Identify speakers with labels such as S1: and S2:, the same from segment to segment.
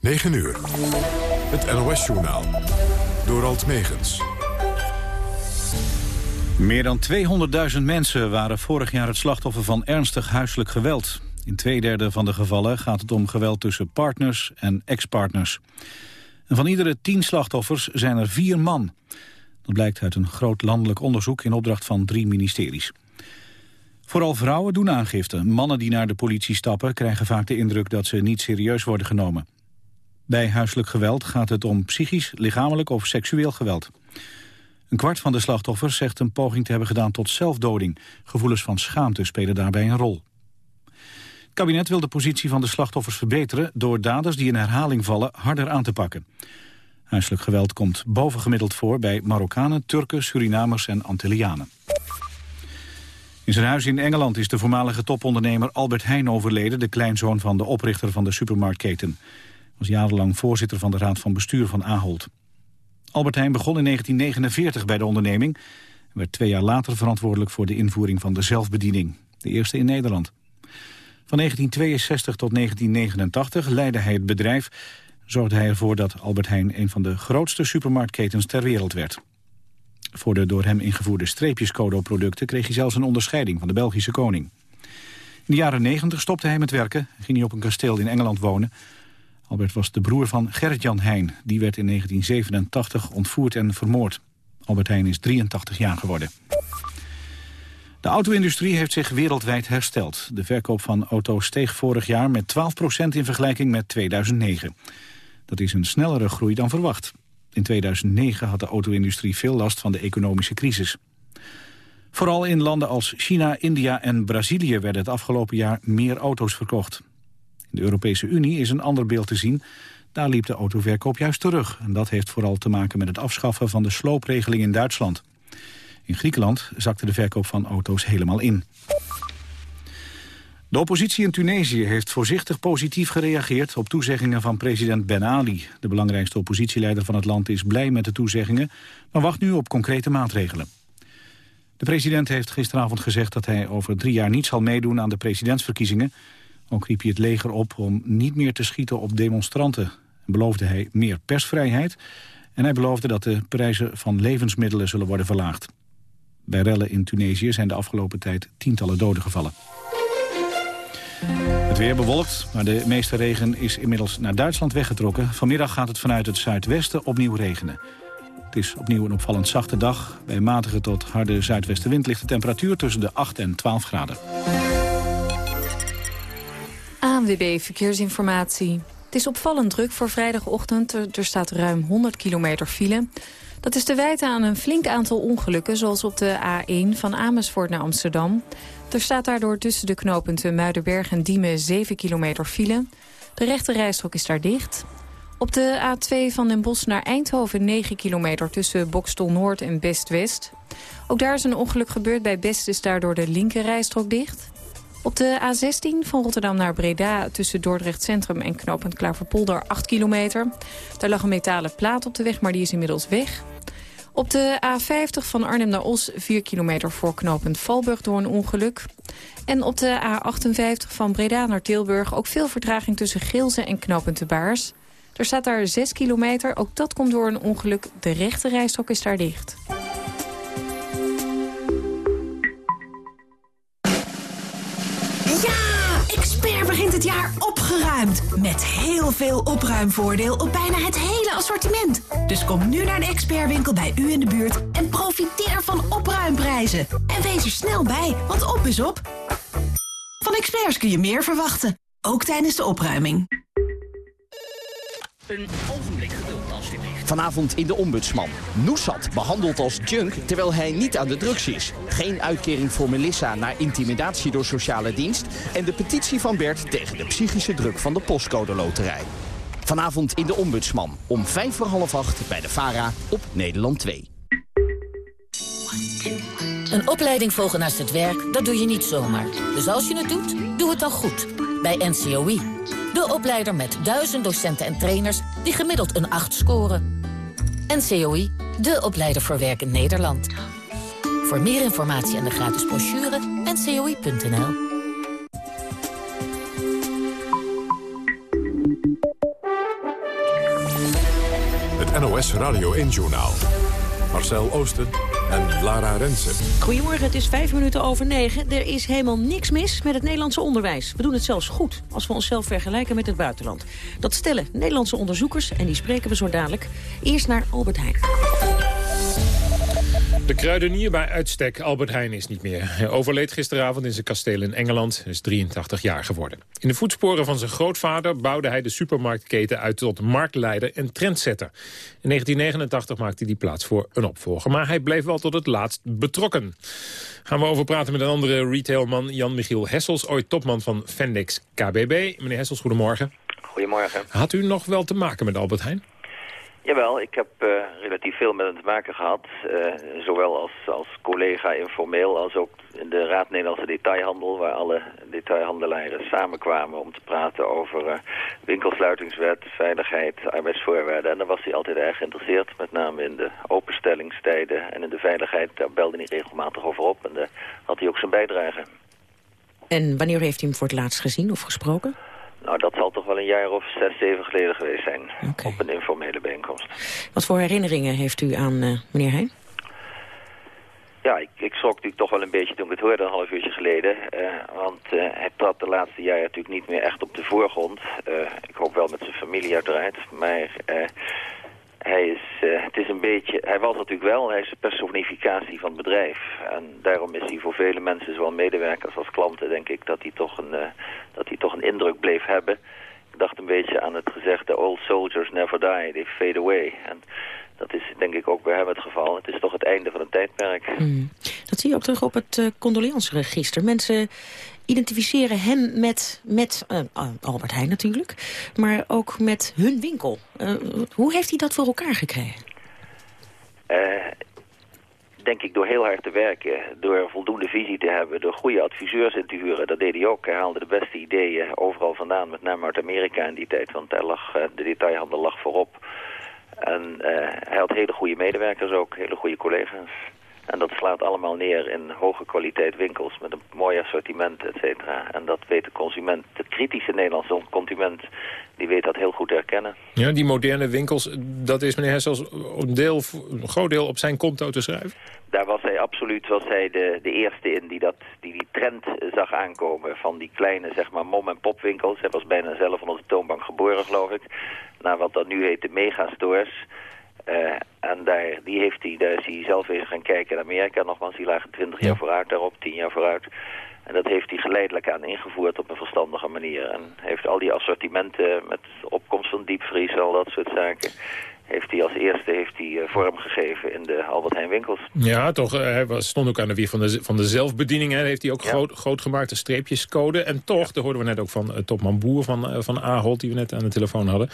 S1: 9 uur. Het NOS-journaal. Door Alt Megens.
S2: Meer dan 200.000 mensen waren vorig jaar het slachtoffer van ernstig huiselijk geweld. In twee derde van de gevallen gaat het om geweld tussen partners en ex-partners. En van iedere tien slachtoffers zijn er vier man. Dat blijkt uit een groot landelijk onderzoek in opdracht van drie ministeries. Vooral vrouwen doen aangifte. Mannen die naar de politie stappen krijgen vaak de indruk dat ze niet serieus worden genomen. Bij huiselijk geweld gaat het om psychisch, lichamelijk of seksueel geweld. Een kwart van de slachtoffers zegt een poging te hebben gedaan tot zelfdoding. Gevoelens van schaamte spelen daarbij een rol. Het kabinet wil de positie van de slachtoffers verbeteren... door daders die in herhaling vallen harder aan te pakken. Huiselijk geweld komt bovengemiddeld voor bij Marokkanen, Turken, Surinamers en Antillianen. In zijn huis in Engeland is de voormalige topondernemer Albert Heijn overleden... de kleinzoon van de oprichter van de supermarktketen. Was jarenlang voorzitter van de raad van bestuur van Ahold. Albert Heijn begon in 1949 bij de onderneming... en werd twee jaar later verantwoordelijk voor de invoering van de zelfbediening. De eerste in Nederland. Van 1962 tot 1989 leidde hij het bedrijf... zorgde hij ervoor dat Albert Heijn een van de grootste supermarktketens ter wereld werd. Voor de door hem ingevoerde streepjescodo-producten kreeg hij zelfs een onderscheiding van de Belgische koning. In de jaren 90 stopte hij met werken en ging hij op een kasteel in Engeland wonen. Albert was de broer van Gerrit-Jan Heijn. Die werd in 1987 ontvoerd en vermoord. Albert Heijn is 83 jaar geworden. De auto-industrie heeft zich wereldwijd hersteld. De verkoop van auto's steeg vorig jaar met 12% in vergelijking met 2009. Dat is een snellere groei dan verwacht. In 2009 had de auto-industrie veel last van de economische crisis. Vooral in landen als China, India en Brazilië werden het afgelopen jaar meer auto's verkocht. In de Europese Unie is een ander beeld te zien. Daar liep de autoverkoop juist terug. En dat heeft vooral te maken met het afschaffen van de sloopregeling in Duitsland. In Griekenland zakte de verkoop van auto's helemaal in. De oppositie in Tunesië heeft voorzichtig positief gereageerd op toezeggingen van president Ben Ali. De belangrijkste oppositieleider van het land is blij met de toezeggingen, maar wacht nu op concrete maatregelen. De president heeft gisteravond gezegd dat hij over drie jaar niet zal meedoen aan de presidentsverkiezingen. Ook riep hij het leger op om niet meer te schieten op demonstranten. En beloofde hij meer persvrijheid en hij beloofde dat de prijzen van levensmiddelen zullen worden verlaagd. Bij rellen in Tunesië zijn de afgelopen tijd tientallen doden gevallen. Het weer bewolkt, maar de meeste regen is inmiddels naar Duitsland weggetrokken. Vanmiddag gaat het vanuit het zuidwesten opnieuw regenen. Het is opnieuw een opvallend zachte dag. Bij matige tot harde zuidwestenwind ligt de temperatuur tussen de 8 en 12 graden.
S3: ANWB Verkeersinformatie. Het is opvallend druk voor vrijdagochtend. Er staat ruim 100 kilometer file. Dat is te wijten aan een flink aantal ongelukken... zoals op de A1 van Amersfoort naar Amsterdam. Er staat daardoor tussen de knooppunten Muidenberg en Diemen 7 kilometer file. De rechte rijstrook is daar dicht. Op de A2 van Den Bosch naar Eindhoven 9 kilometer tussen Bokstel Noord en Best-West. Ook daar is een ongeluk gebeurd. Bij Best is daardoor de linker rijstrook dicht. Op de A16 van Rotterdam naar Breda tussen Dordrecht Centrum en knooppunt Klaverpolder 8 kilometer. Daar lag een metalen plaat op de weg, maar die is inmiddels weg. Op de A50 van Arnhem naar Os 4 kilometer voor knooppunt Valburg door een ongeluk. En op de A58 van Breda naar Tilburg ook veel vertraging tussen Geelze en knooppunt de Baars. Er staat daar 6 kilometer, ook dat komt door een ongeluk. De rechte rijstok is daar dicht.
S4: Met heel veel opruimvoordeel op bijna het hele assortiment. Dus kom nu naar de expertwinkel bij u in de buurt en profiteer van opruimprijzen. En wees er snel bij, want op is op. Van experts kun je meer verwachten, ook tijdens de opruiming.
S5: Een ogenblik geduld, alstublieft.
S6: Vanavond in de Ombudsman. Noesat behandeld als junk terwijl hij niet aan de drugs is. Geen uitkering voor Melissa na intimidatie door sociale dienst. En de petitie van Bert tegen de psychische druk van de postcode loterij. Vanavond in de Ombudsman. Om vijf voor half acht bij de VARA op Nederland 2.
S7: Een opleiding volgen naast het werk, dat doe je niet zomaar. Dus als je het doet, doe het dan goed. Bij NCOI. De opleider met duizend docenten en trainers die gemiddeld een 8 scoren. NCOI, de opleider voor werk in Nederland. Voor meer informatie en de gratis brochure, ncoi.nl.
S1: NOS Radio 1-journaal. Marcel Oosten en Lara Rensen.
S8: Goedemorgen, het is vijf minuten over negen. Er is helemaal niks mis met het Nederlandse onderwijs. We doen het zelfs goed als we onszelf vergelijken met het buitenland. Dat stellen Nederlandse onderzoekers en die spreken we zo dadelijk. Eerst naar Albert Heijn.
S9: De kruidenier bij uitstek Albert Heijn is niet meer. Hij overleed gisteravond in zijn kasteel in Engeland. Hij is 83 jaar geworden. In de voetsporen van zijn grootvader bouwde hij de supermarktketen uit tot marktleider en trendsetter. In 1989 maakte hij die plaats voor een opvolger. Maar hij bleef wel tot het laatst betrokken. Gaan we over praten met een andere retailman, Jan-Michiel Hessels, ooit topman van Fendex KBB. Meneer Hessels, goedemorgen.
S10: Goedemorgen.
S9: Had u nog wel te maken met Albert Heijn?
S10: Jawel, ik heb uh, relatief veel met hem te maken gehad. Uh, zowel als, als collega informeel als ook in de Raad Nederlandse Detailhandel... waar alle detailhandelaren samenkwamen om te praten over uh, winkelsluitingswet, veiligheid, arbeidsvoorwaarden. En daar was hij altijd erg geïnteresseerd, met name in de openstellingstijden en in de veiligheid. Daar belde hij regelmatig over op en daar had hij ook zijn bijdrage.
S8: En wanneer heeft hij hem voor het laatst gezien of gesproken?
S10: Nou, dat zal toch wel een jaar of zes, zeven geleden geweest zijn. Okay. Op een informele bijeenkomst.
S8: Wat voor herinneringen heeft u aan uh, meneer Heijn?
S10: Ja, ik, ik schrok natuurlijk toch wel een beetje toen ik het hoorde een half uurtje geleden. Uh, want uh, hij trad de laatste jaren natuurlijk niet meer echt op de voorgrond. ik hoop wel met zijn familie uiteraard. Maar hij is, uh, het is een beetje, hij was natuurlijk wel, hij is de personificatie van het bedrijf. En daarom is hij voor vele mensen, zowel medewerkers als klanten, denk ik, dat hij toch een, uh, dat hij toch een indruk bleef hebben. Ik dacht een beetje aan het gezegde, old soldiers never die, they fade away. En dat is denk ik ook bij hem het geval. Het is toch het einde van een tijdperk.
S8: Hmm. Dat zie je ook terug op het uh. Mensen identificeren hem met, met uh, Albert Heijn natuurlijk, maar ook met hun winkel. Uh, hoe heeft hij dat voor elkaar gekregen?
S10: denk ik door heel hard te werken, door voldoende visie te hebben, door goede adviseurs in te huren. Dat deed hij ook. Hij haalde de beste ideeën overal vandaan, met name uit Amerika in die tijd, want daar lag, de detailhandel lag voorop. En hij had hele goede medewerkers ook, hele goede collega's. En dat slaat allemaal neer in hoge kwaliteit winkels met een mooi assortiment, et cetera. En dat weet de consument, de kritische Nederlandse consument, die weet dat heel goed herkennen.
S9: Ja, die moderne winkels, dat is meneer Hessels een, deel, een groot deel op zijn konto te schrijven?
S10: Daar was hij absoluut was hij de, de eerste in die, dat, die die trend zag aankomen van die kleine zeg maar mom-en-pop winkels. Hij was bijna zelf onder de toonbank geboren geloof ik. Naar wat dan nu heet de megastores. Uh, en daar, die heeft hij, daar is hij zelf even gaan kijken in Amerika. Nogmaals, die lagen 20 jaar vooruit daarop, 10 jaar vooruit. En dat heeft hij geleidelijk aan ingevoerd op een verstandige manier. En heeft al die assortimenten met opkomst van diepvries, al dat soort zaken heeft hij als eerste heeft hij, eh, vorm gegeven in de Albert Heijn winkels.
S9: Ja, toch. Eh, hij was, stond ook aan de wieg van de, van de zelfbediening. Hè. Heeft hij ook ja. groot, groot gemaakte streepjescode. En toch, ja. daar hoorden we net ook van uh, topman Boer van, uh, van Ahold... die we net aan de telefoon hadden...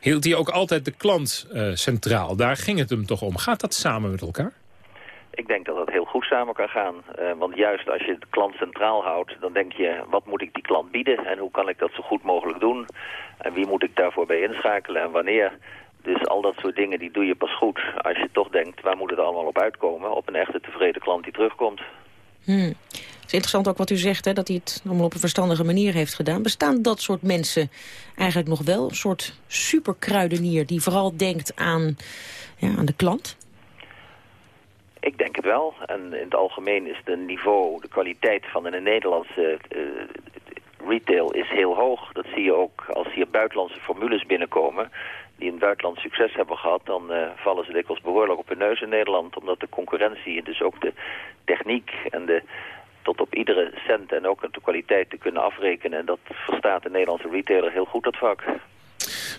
S9: hield hij ook altijd de klant uh, centraal. Daar ging het hem toch om. Gaat dat samen met elkaar?
S10: Ik denk dat dat heel goed samen kan gaan. Uh, want juist als je de klant centraal houdt, dan denk je... wat moet ik die klant bieden en hoe kan ik dat zo goed mogelijk doen? En wie moet ik daarvoor bij inschakelen en wanneer? Dus al dat soort dingen die doe je pas goed als je toch denkt... waar moet het allemaal op uitkomen? Op een echte tevreden klant die terugkomt.
S8: Hmm. Het is interessant ook wat u zegt, hè, dat hij het allemaal op een verstandige manier heeft gedaan. Bestaan dat soort mensen eigenlijk nog wel? Een soort superkruidenier die vooral denkt aan, ja, aan de klant?
S10: Ik denk het wel. En in het algemeen is het niveau, de kwaliteit van een Nederlandse uh, retail is heel hoog. Dat zie je ook als hier buitenlandse formules binnenkomen die in het buitenland succes hebben gehad... dan uh, vallen ze dikwijls behoorlijk op hun neus in Nederland. Omdat de concurrentie en dus ook de techniek en de tot op iedere cent en ook de kwaliteit te kunnen afrekenen. En dat verstaat de Nederlandse retailer heel goed, dat vak.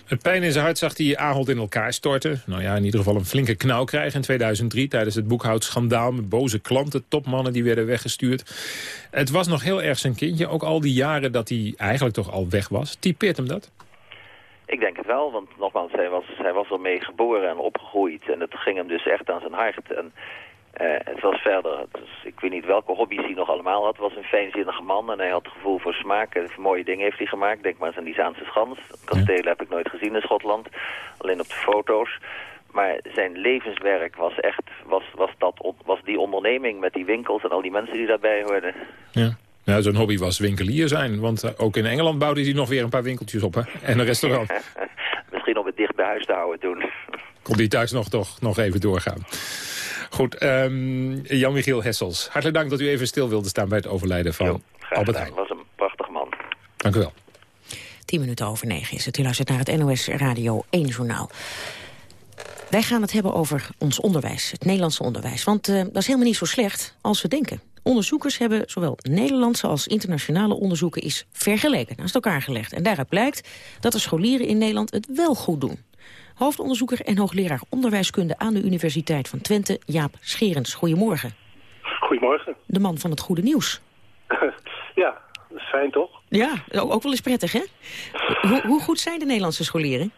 S9: Met pijn in zijn hart zag hij Ahold in elkaar storten. Nou ja, in ieder geval een flinke knauw krijgen in 2003... tijdens het boekhoudschandaal met boze klanten, topmannen die werden weggestuurd. Het was nog heel erg zijn kindje. Ook al die jaren dat hij eigenlijk toch al weg was. Typeert hem dat?
S10: Ik denk het wel, want nogmaals, hij was, hij was ermee geboren en opgegroeid. En het ging hem dus echt aan zijn hart. En uh, het was verder, dus ik weet niet welke hobby's hij nog allemaal had. Het was een fijnzinnige man en hij had het gevoel voor smaak. En mooie dingen heeft hij gemaakt. Denk maar eens aan die Zaanse Schans. Kastelen heb ik nooit gezien in Schotland. Alleen op de foto's. Maar zijn levenswerk was echt, was, was, dat, was die onderneming met die winkels en al die mensen die daarbij hoorden.
S9: Ja. Nou, zo'n hobby was winkelier zijn. Want uh, ook in Engeland bouwde hij nog weer een paar winkeltjes op. Hè? En een restaurant.
S10: Misschien om het dicht bij huis te houden toen.
S9: Kon die thuis nog, toch nog even doorgaan. Goed, um, Jan-Michiel Hessels. Hartelijk dank dat u even stil wilde staan bij het overlijden van jo, Albert Heijn.
S10: was een prachtige man.
S9: Dank u wel.
S8: Tien minuten over negen is het. U luistert naar het NOS Radio 1 Journaal. Wij gaan het hebben over ons onderwijs, het Nederlandse onderwijs. Want uh, dat is helemaal niet zo slecht als we denken. Onderzoekers hebben zowel Nederlandse als internationale onderzoeken is vergeleken, naast elkaar gelegd. En daaruit blijkt dat de scholieren in Nederland het wel goed doen. Hoofdonderzoeker en hoogleraar onderwijskunde aan de Universiteit van Twente, Jaap Scherens. Goedemorgen.
S11: Goedemorgen.
S8: De man van het goede nieuws.
S11: ja, dat is fijn toch?
S8: Ja, ook wel eens prettig hè? Hoe, hoe goed zijn de Nederlandse scholieren?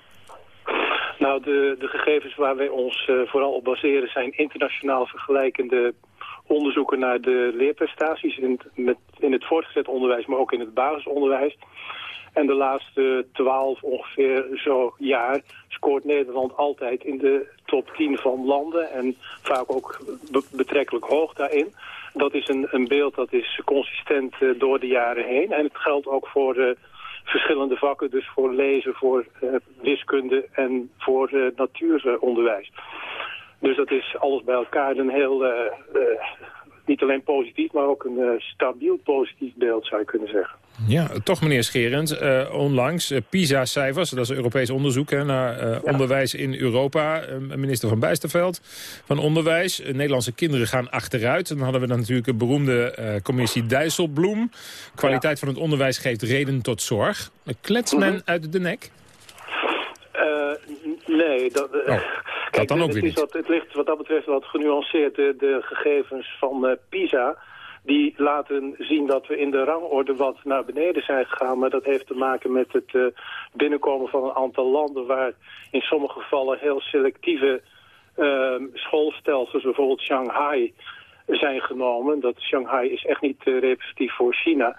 S11: Nou, de, de gegevens waar wij ons uh, vooral op baseren zijn internationaal vergelijkende onderzoeken naar de leerprestaties in, met, in het voortgezet onderwijs, maar ook in het basisonderwijs. En de laatste twaalf ongeveer zo jaar scoort Nederland altijd in de top 10 van landen en vaak ook betrekkelijk hoog daarin. Dat is een, een beeld dat is consistent uh, door de jaren heen. En het geldt ook voor uh, verschillende vakken, dus voor lezen, voor uh, wiskunde en voor natuuronderwijs. Dus dat is alles bij elkaar een heel, niet alleen positief, maar ook een stabiel positief beeld zou je kunnen zeggen.
S9: Ja, toch meneer Scherend. Onlangs PISA-cijfers, dat is een Europees onderzoek hè, naar onderwijs in Europa. minister van Bijsterveld van Onderwijs. Nederlandse kinderen gaan achteruit. Dan hadden we dan natuurlijk een beroemde commissie Dijsselbloem. Kwaliteit van het onderwijs geeft reden tot zorg. Klets men mhm. uit de nek?
S11: nee, dat...
S9: Oh. Kijk, dan ook
S11: het,
S9: weer niet.
S11: Wat, het ligt wat dat betreft wat genuanceerd. De, de gegevens van PISA die laten zien dat we in de rangorde wat naar beneden zijn gegaan. Maar dat heeft te maken met het uh, binnenkomen van een aantal landen... waar in sommige gevallen heel selectieve uh, schoolstelsels, bijvoorbeeld Shanghai, zijn genomen. Dat Shanghai is echt niet uh, representatief voor China.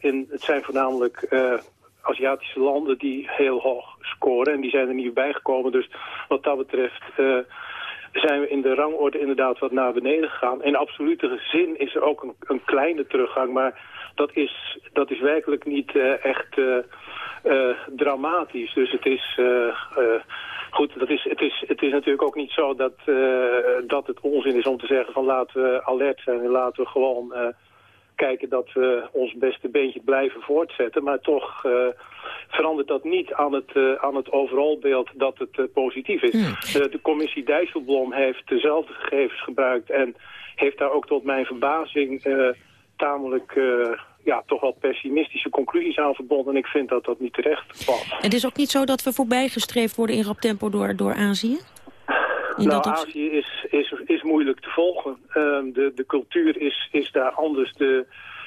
S11: in, het zijn voornamelijk Aziatische landen die heel hoog scoren. En die zijn er niet bijgekomen. Dus wat dat betreft zijn we in de rangorde inderdaad wat naar beneden gegaan. In absolute zin is er ook een, een kleine teruggang, maar dat is, dat is werkelijk niet uh, echt uh, dramatisch. Dus het is... Goed, dat is, het, is, het is natuurlijk ook niet zo dat, dat het onzin is om te zeggen van laten we alert zijn en laten we gewoon kijken dat we ons beste beentje blijven voortzetten. Maar toch uh, verandert dat niet aan het, uh, aan het overalbeeld dat het uh, positief is. Hmm. de commissie Dijsselblom heeft dezelfde gegevens gebruikt... en heeft daar ook tot mijn verbazing tamelijk ja, toch wel pessimistische conclusies aan verbonden. En ik vind dat dat niet terecht.
S8: En het is ook niet zo dat we voorbijgestreefd worden in rap tempo door, door Azië?
S11: Nou, Azië is, is, is moeilijk te volgen. Um, de, de cultuur is, is daar anders. De,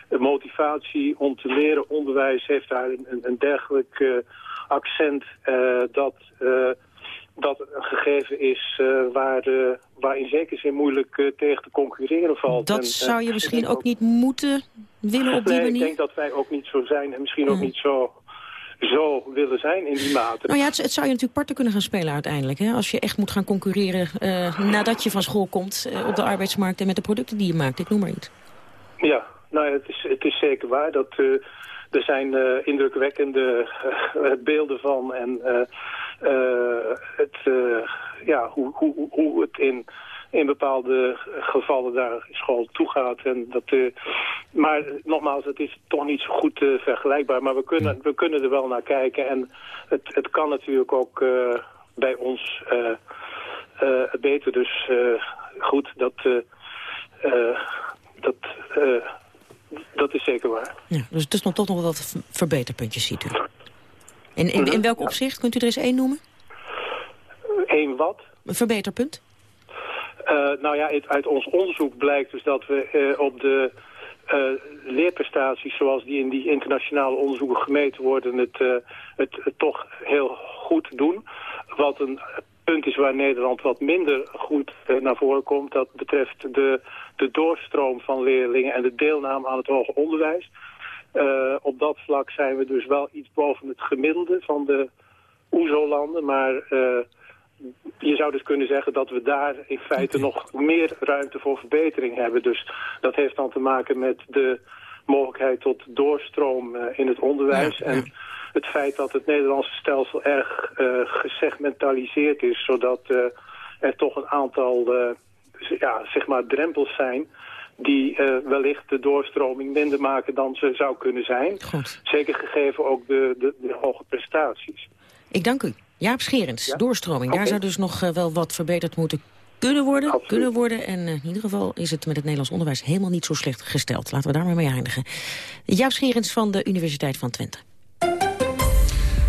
S11: de, motivatie om te leren, onderwijs heeft daar een, een dergelijk uh, accent uh, dat, uh, dat een gegeven is waar, waar in zekere zin moeilijk tegen te concurreren valt.
S8: Dat zou je misschien ook niet moeten willen op die
S11: nee,
S8: manier?
S11: ik denk dat wij ook niet zo zijn en misschien ook mm. niet zo zo willen zijn in die mate.
S8: Nou ja, het, het, zou je natuurlijk parten kunnen gaan spelen uiteindelijk. Hè? Als je echt moet gaan concurreren uh, nadat je van school komt uh, op de arbeidsmarkt... en met de producten die je maakt, ik noem maar iets.
S11: Ja, nou ja, het is, het is zeker waar dat... Uh, er zijn indrukwekkende beelden van en het, ja, hoe, hoe, hoe het in in bepaalde gevallen daar school toe gaat. En dat, uh, maar nogmaals, het is toch niet zo goed uh, vergelijkbaar. Maar we kunnen, we kunnen er wel naar kijken. En het, het kan natuurlijk ook uh, bij ons beter. Dus goed, dat, dat, dat is zeker waar.
S8: Ja, dus het is nog toch nog wat verbeterpuntjes, ziet u. In, in, in welk opzicht? Kunt u er eens één noemen?
S11: Eén wat?
S8: Een verbeterpunt?
S11: Uh, nou ja, uit ons onderzoek blijkt dus dat we uh, op de uh, leerprestaties zoals die in die internationale onderzoeken gemeten worden het, het, het, toch heel goed doen. Wat een punt is waar Nederland wat minder goed naar voren komt. Dat betreft de, de doorstroom van leerlingen en de deelname aan het hoger onderwijs. op dat vlak zijn we dus wel iets boven het gemiddelde van de OESO-landen, maar je zou dus kunnen zeggen dat we daar in feite nog meer ruimte voor verbetering hebben. Dus dat heeft dan te maken met de mogelijkheid tot doorstroom uh, in het onderwijs. en het feit dat het Nederlandse stelsel erg gesegmentaliseerd is... zodat er toch een aantal ja, zeg maar drempels zijn die wellicht de doorstroming minder maken dan ze zou kunnen zijn.
S8: Goed.
S11: Zeker gegeven ook de, de, de hoge prestaties.
S8: Ik dank u. Jaap Scherens, doorstroming. Daar zou dus nog wel wat verbeterd moeten kunnen worden. Kunnen worden. En in ieder geval is het met het Nederlands onderwijs helemaal niet zo slecht gesteld. Laten we daar maar mee eindigen. Jaap Scherens van de Universiteit van Twente.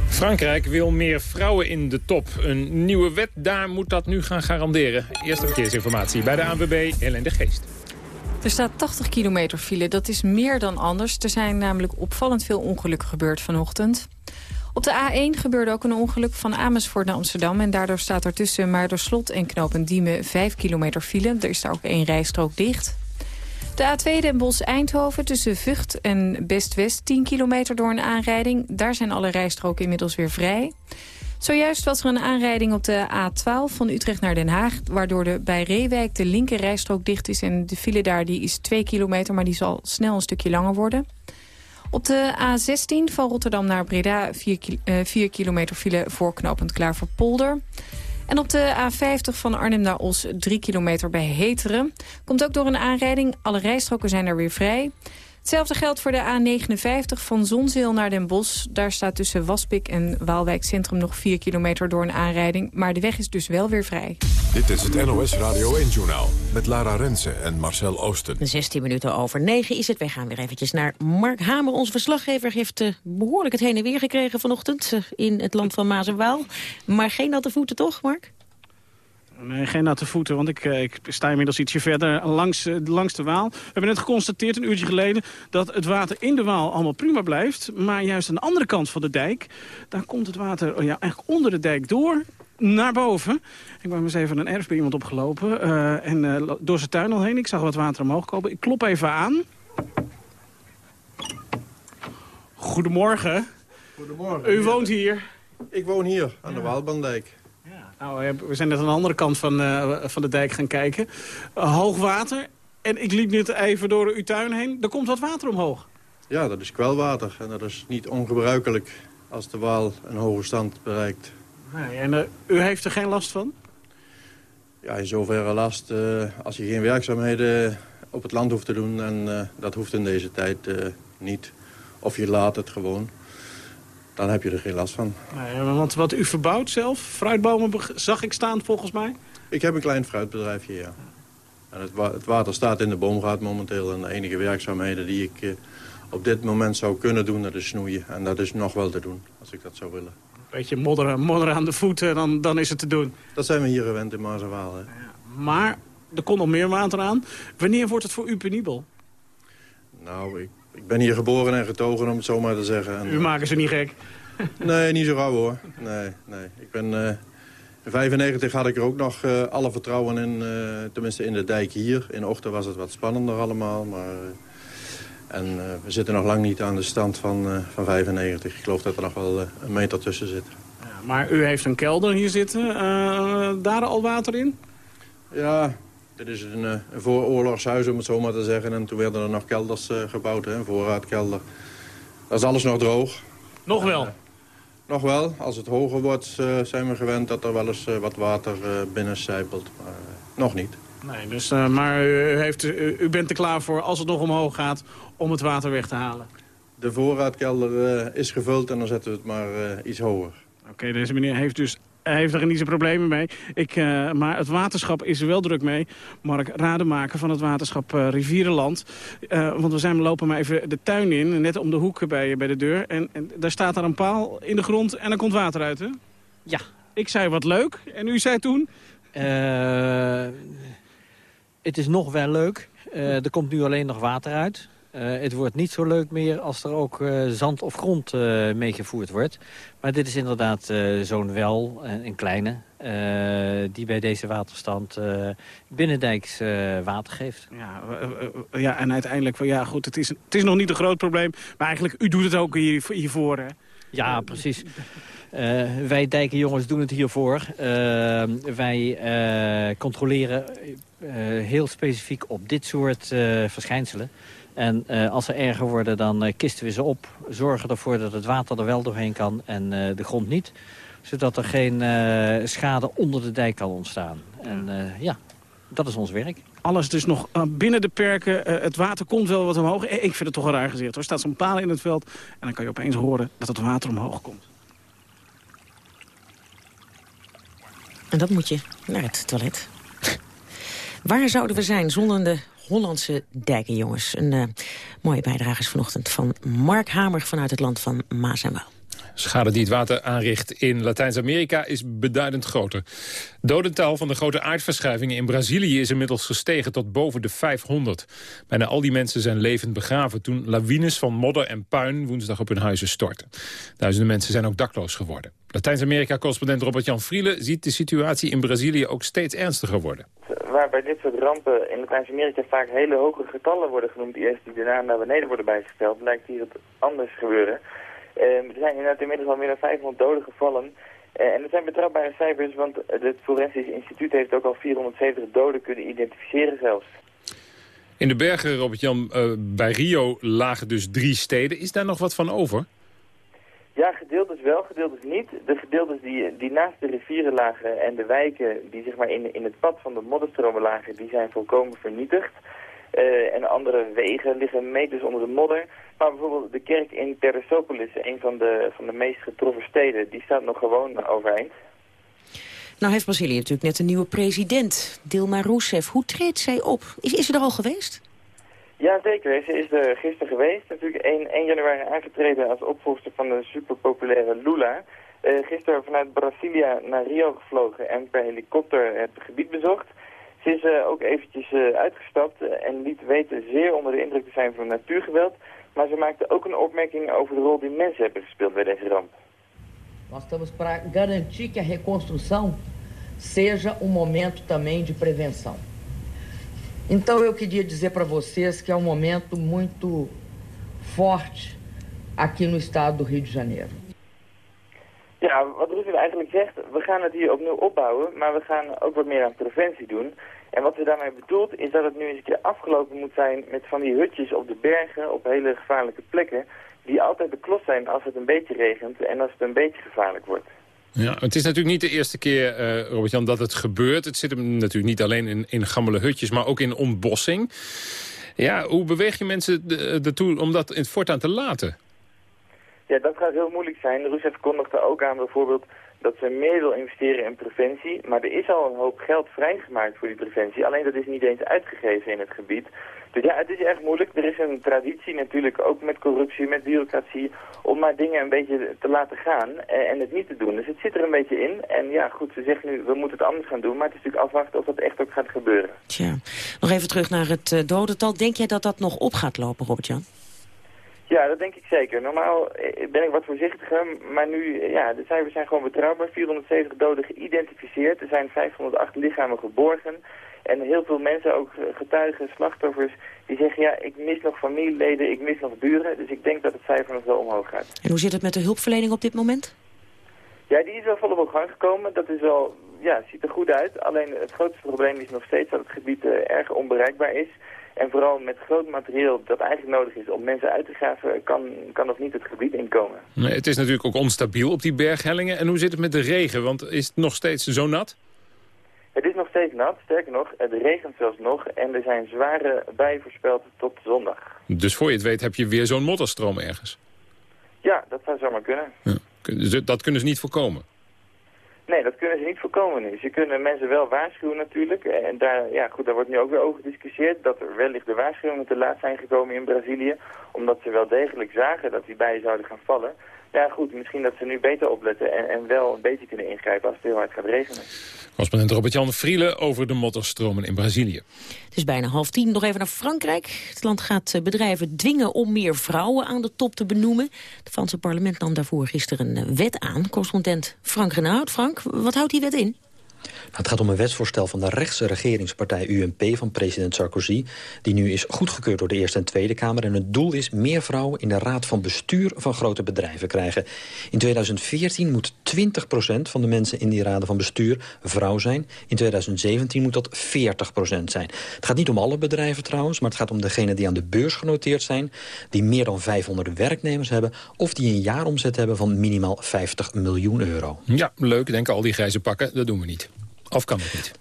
S9: Frankrijk wil meer vrouwen in de top. Een nieuwe wet, daar moet dat nu gaan garanderen. Eerste verkeersinformatie bij de ANWB, Helene de Geest.
S3: Er staat 80 kilometer file, dat is meer dan anders. Er zijn namelijk opvallend veel ongelukken gebeurd vanochtend. Op de A1 gebeurde ook een ongeluk van Amersfoort naar Amsterdam... en daardoor staat er tussen Maarderslot en Knopendiemen 5 kilometer file. Er is daar ook één rijstrook dicht. De A2 Den Bosch-Eindhoven tussen Vught en Best-West 10 kilometer door een aanrijding. Daar zijn alle rijstroken inmiddels weer vrij. Zojuist was er een aanrijding op de A12 van Utrecht naar Den Haag... waardoor de, bij Reewijk de linker rijstrook dicht is... en de file daar die is 2 kilometer, maar die zal snel een stukje langer worden. Op de A16 van Rotterdam naar Breda 4, uh, kilometer file voorknopend klaar voor Polder. En op de A50 van Arnhem naar Os 3 kilometer bij Heteren. Komt ook door een aanrijding. Alle rijstroken zijn er weer vrij. Hetzelfde geldt voor de A59 van Zonzeel naar Den Bosch. Daar staat tussen Waspik en Waalwijk Centrum nog 4 kilometer door een aanrijding. Maar de weg is dus wel weer vrij.
S1: Dit is het NOS Radio 1-journaal met Lara Rensen en Marcel Oosten.
S8: 16 minuten over 9 is het. Wij gaan weer eventjes naar Mark Hamer. Onze verslaggever heeft uh, behoorlijk het heen en weer gekregen vanochtend... Uh, in het land van Maas en Waal. Maar geen natte voeten toch, Mark?
S12: Nee, geen natte voeten, want ik, eh, ik sta inmiddels ietsje verder langs, eh, langs de Waal. We hebben net geconstateerd, een uurtje geleden... dat het water in de Waal allemaal prima blijft. Maar juist aan de andere kant van de dijk... daar komt het water oh ja, eigenlijk onder de dijk door naar boven. Ik ben eens even een erf bij iemand opgelopen. Uh, en uh, door zijn tuin al heen. Ik zag wat water omhoog komen. Ik klop even aan. Goedemorgen.
S13: Goedemorgen.
S12: U woont hier?
S13: Ik woon hier, aan de Waalbandijk.
S12: Nou, we zijn net aan de andere kant van, uh, van de dijk gaan kijken. Uh, hoog water. En ik liep net even door uw tuin heen. Er komt wat water omhoog.
S13: Ja, dat is kwelwater. En dat is niet ongebruikelijk als de Waal een hoge stand bereikt.
S12: Nee, en uh, u heeft er geen last van?
S13: Ja, in zoverre last als je geen werkzaamheden op het land hoeft te doen. En dat hoeft in deze tijd niet. Of je laat het gewoon dan heb je er geen last van.
S12: Nee, want wat u verbouwt zelf, fruitbomen zag ik staan volgens mij?
S13: Ik heb een klein fruitbedrijfje, ja. En het, wa het water staat in de boomgaard momenteel. En de enige werkzaamheden die ik uh, op dit moment zou kunnen doen, dat is snoeien. En dat is nog wel te doen, als ik dat zou willen.
S12: Beetje modder, modder aan de voeten, dan, dan is het te doen.
S13: Dat zijn we hier gewend in Maarsenwaal. Ja,
S12: maar er komt nog meer water aan. Wanneer wordt het voor u penibel?
S13: Nou, ik ik ben hier geboren en getogen, om het zo maar te zeggen. En,
S12: U maken ze niet gek?
S13: Nee, niet zo gauw hoor. Nee, nee. Ik ben, uh, in 95 had ik er ook nog uh, alle vertrouwen in, tenminste in de dijk hier. In Ochten was het wat spannender allemaal, maar... en we zitten nog lang niet aan de stand van, van 95. Ik geloof dat er nog wel een meter tussen zit.
S12: Ja, maar u heeft een kelder hier zitten. daar al water in?
S13: Ja, dit is een, een vooroorlogshuis, om het zo maar te zeggen. En toen werden er nog kelders uh, gebouwd, hè, een voorraadkelder. Dat is alles nog droog.
S12: Nog wel? Uh,
S13: nog wel. Als het hoger wordt, zijn we gewend dat er wel eens wat water binnen sijpelt. Maar nog niet.
S12: Nee, dus, maar u, heeft, u, u, bent er klaar voor, als het nog omhoog gaat, om het water weg te halen?
S13: De voorraadkelder is gevuld en dan zetten we het maar iets hoger.
S12: Oké, deze meneer heeft dus heeft er niet zijn problemen mee. Ik, uh, maar het waterschap is er wel druk mee. Mark Rademaker van het waterschap uh, Rivierenland. Uh, want we zijn lopen maar even de tuin in, net om de hoek bij, bij de deur. En, en daar staat daar een paal in de grond en er komt water uit, hè?
S14: Ja.
S12: Ik zei wat leuk. En u zei toen?
S14: het is nog wel leuk. er komt nu alleen nog water uit. Uh, het wordt niet zo leuk meer als er ook uh, zand of grond uh, meegevoerd wordt. Maar dit is inderdaad zo'n wel, een kleine, die bij deze waterstand binnendijks water geeft.
S12: Ja, ja, en uiteindelijk, ja goed, het is, het is nog niet een groot probleem. Maar eigenlijk, u doet het ook hier, hiervoor, hè?
S14: Ja, precies. Uh, wij dijkenjongens doen het hiervoor. Uh, wij uh, controleren heel specifiek op dit soort verschijnselen. En uh, als ze erger worden, dan uh, kisten we ze op. Zorgen ervoor dat het water er wel doorheen kan en uh, de grond niet. Zodat er geen schade onder de dijk kan ontstaan. En ja, dat is ons werk.
S12: Alles dus nog binnen de perken. het water komt wel wat omhoog. Ik vind het toch wel raar gezicht. Er staat zo'n paal in het veld. En dan kan je opeens horen dat het water omhoog komt.
S8: En dat moet je naar het toilet. Waar zouden we zijn zonder de Hollandse dijkenjongens? Een uh, mooie bijdrage is vanochtend van Mark Hamer vanuit het land van Maas en Waal.
S9: Schade die het water aanricht in Latijns-Amerika is beduidend groter. Dodental van de grote aardverschuivingen in Brazilië is inmiddels gestegen tot boven de 500. Bijna al die mensen zijn levend begraven toen lawines van modder en puin woensdag op hun huizen stortten. Duizenden mensen zijn ook dakloos geworden. Latijns-Amerika-correspondent Robert-Jan Vrielen ziet de situatie in Brazilië ook steeds ernstiger worden.
S15: Waar bij dit soort rampen in Latijns-Amerika vaak hele hoge getallen worden genoemd, eerst die daarna naar beneden worden bijgesteld, lijkt hier het anders gebeuren. Ehm, er zijn inderdaad inmiddels al meer dan 500 doden gevallen. Uh, en dat zijn betrouwbare cijfers, want het Forensisch Instituut heeft ook al 470 doden kunnen identificeren zelfs.
S9: In de bergen, Robert-Jan, uh, bij Rio lagen dus drie steden. Is daar nog wat van over?
S15: Ja, gedeeltes wel, gedeeltes niet. De gedeeltes die, die naast de rivieren lagen en de wijken die zeg maar in, in het pad van de modderstromen lagen, die zijn volkomen vernietigd. Uh, en andere wegen liggen meters onder de modder. Maar bijvoorbeeld de kerk in Teresopolis, een van de, van de meest getroffen steden, die staat nog gewoon overeind.
S8: Nou heeft Brazilië natuurlijk net een nieuwe president, Dilma Rousseff. Hoe treedt zij op? Is, is ze er al geweest?
S15: Ja, zeker. Ze is er gisteren geweest. Natuurlijk 1, 1 januari aangetreden als opvolger van de superpopulaire Lula. Uh, gisteren vanuit Brasilia naar Rio gevlogen en per helikopter het gebied bezocht. Ze is uh, ook eventjes uh, uitgestapt en liet weten zeer onder de indruk te zijn van natuurgeweld. Maar ze maakte ook een opmerking over de rol die mensen hebben gespeeld bij deze ramp.
S16: Nós estamos para garantir que a reconstrução seja um momento também de prevenção. Então eu queria dizer para vocês que é um momento muito forte aqui no estado do Rio de Janeiro.
S15: Ja, wat Roosevelt eigenlijk zegt, we gaan het hier opnieuw opbouwen, maar we gaan ook wat meer aan preventie doen. En wat ze daarmee bedoelt is dat het nu eens een keer afgelopen moet zijn met van die hutjes op de bergen, op hele gevaarlijke plekken, die altijd beklost zijn als het een beetje regent en als het een beetje gevaarlijk wordt.
S9: Ja, het is natuurlijk niet de eerste keer, uh, Robert-Jan, dat het gebeurt. Het zit hem natuurlijk niet alleen in, in gammele hutjes, maar ook in ontbossing. Ja, hoe beweeg je mensen ertoe om dat in het voortaan te laten?
S15: Ja, dat gaat heel moeilijk zijn. Rousseff kondigde ook aan bijvoorbeeld dat ze meer wil investeren in preventie. Maar er is al een hoop geld vrijgemaakt voor die preventie. Alleen dat is niet eens uitgegeven in het gebied. Dus ja, het is erg moeilijk. Er is een traditie natuurlijk, ook met corruptie, met bureaucratie, om maar dingen een beetje te laten gaan en het niet te doen. Dus het zit er een beetje in. En ja, goed, ze zegt nu, we moeten het anders gaan doen. Maar het is natuurlijk afwachten of dat echt ook gaat gebeuren.
S8: Tja, nog even terug naar het uh, dodental. Denk jij dat dat nog op gaat lopen, Robert-Jan?
S15: Ja, dat denk ik zeker. Normaal eh, ben ik wat voorzichtiger, maar nu, eh, ja, de cijfers zijn gewoon betrouwbaar. 470 doden geïdentificeerd. Er zijn 508 lichamen geborgen. En heel veel mensen, ook getuigen, slachtoffers, die zeggen... ja, ik mis nog familieleden, ik mis nog buren. Dus ik denk dat het cijfer nog wel omhoog gaat.
S8: En hoe zit het met de hulpverlening op dit moment?
S15: Ja, die is wel volop op gang gekomen. Dat is wel, ja, ziet er goed uit. Alleen het grootste probleem is nog steeds dat het gebied uh, erg onbereikbaar is. En vooral met groot materieel dat eigenlijk nodig is om mensen uit te graven... kan, kan nog niet het gebied inkomen.
S9: Nee, het is natuurlijk ook onstabiel op die berghellingen. En hoe zit het met de regen? Want is het nog steeds zo nat?
S15: Het is nog steeds nat, sterker nog, het regent zelfs nog en er zijn zware bijen voorspeld tot zondag.
S9: Dus voor je het weet heb je weer zo'n modderstroom ergens?
S15: Ja, dat zou zomaar kunnen. Ja.
S9: Dus dat kunnen ze niet voorkomen?
S15: Nee, dat kunnen ze niet voorkomen nu. Ze kunnen mensen wel waarschuwen natuurlijk. En daar, ja, goed, daar wordt nu ook weer over gediscussieerd dat er wellicht de waarschuwingen te laat zijn gekomen in Brazilië. Omdat ze wel degelijk zagen dat die bijen zouden gaan vallen. Ja goed, misschien dat ze nu beter opletten en, en wel een beetje kunnen ingrijpen als het heel hard gaat regenen.
S9: Correspondent Robert-Jan Vrielen over de modderstromen in Brazilië.
S8: Het is bijna half tien. Nog even naar Frankrijk. Het land gaat eh, bedrijven dwingen om meer vrouwen aan de top te benoemen. Het Franse parlement nam daarvoor gisteren een wet aan. Correspondent Frank Renaud. Frank, wat houdt die wet in?
S17: Nou, het gaat om een wetsvoorstel van de rechtse regeringspartij UMP van president Sarkozy... die nu is goedgekeurd door de Eerste en Tweede Kamer. En het doel is meer vrouwen in de raad van bestuur van grote bedrijven krijgen. In 2014 moet 20% van de mensen in die raden van bestuur vrouw zijn. In 2017 moet dat 40% zijn. Het gaat niet om alle bedrijven trouwens, maar het gaat om degenen die aan de beurs genoteerd zijn... die meer dan 500 werknemers hebben... of die een jaaromzet hebben van minimaal 50 miljoen euro.
S9: Ja, leuk. Denk al die grijze pakken, dat doen we niet. Of kan het niet?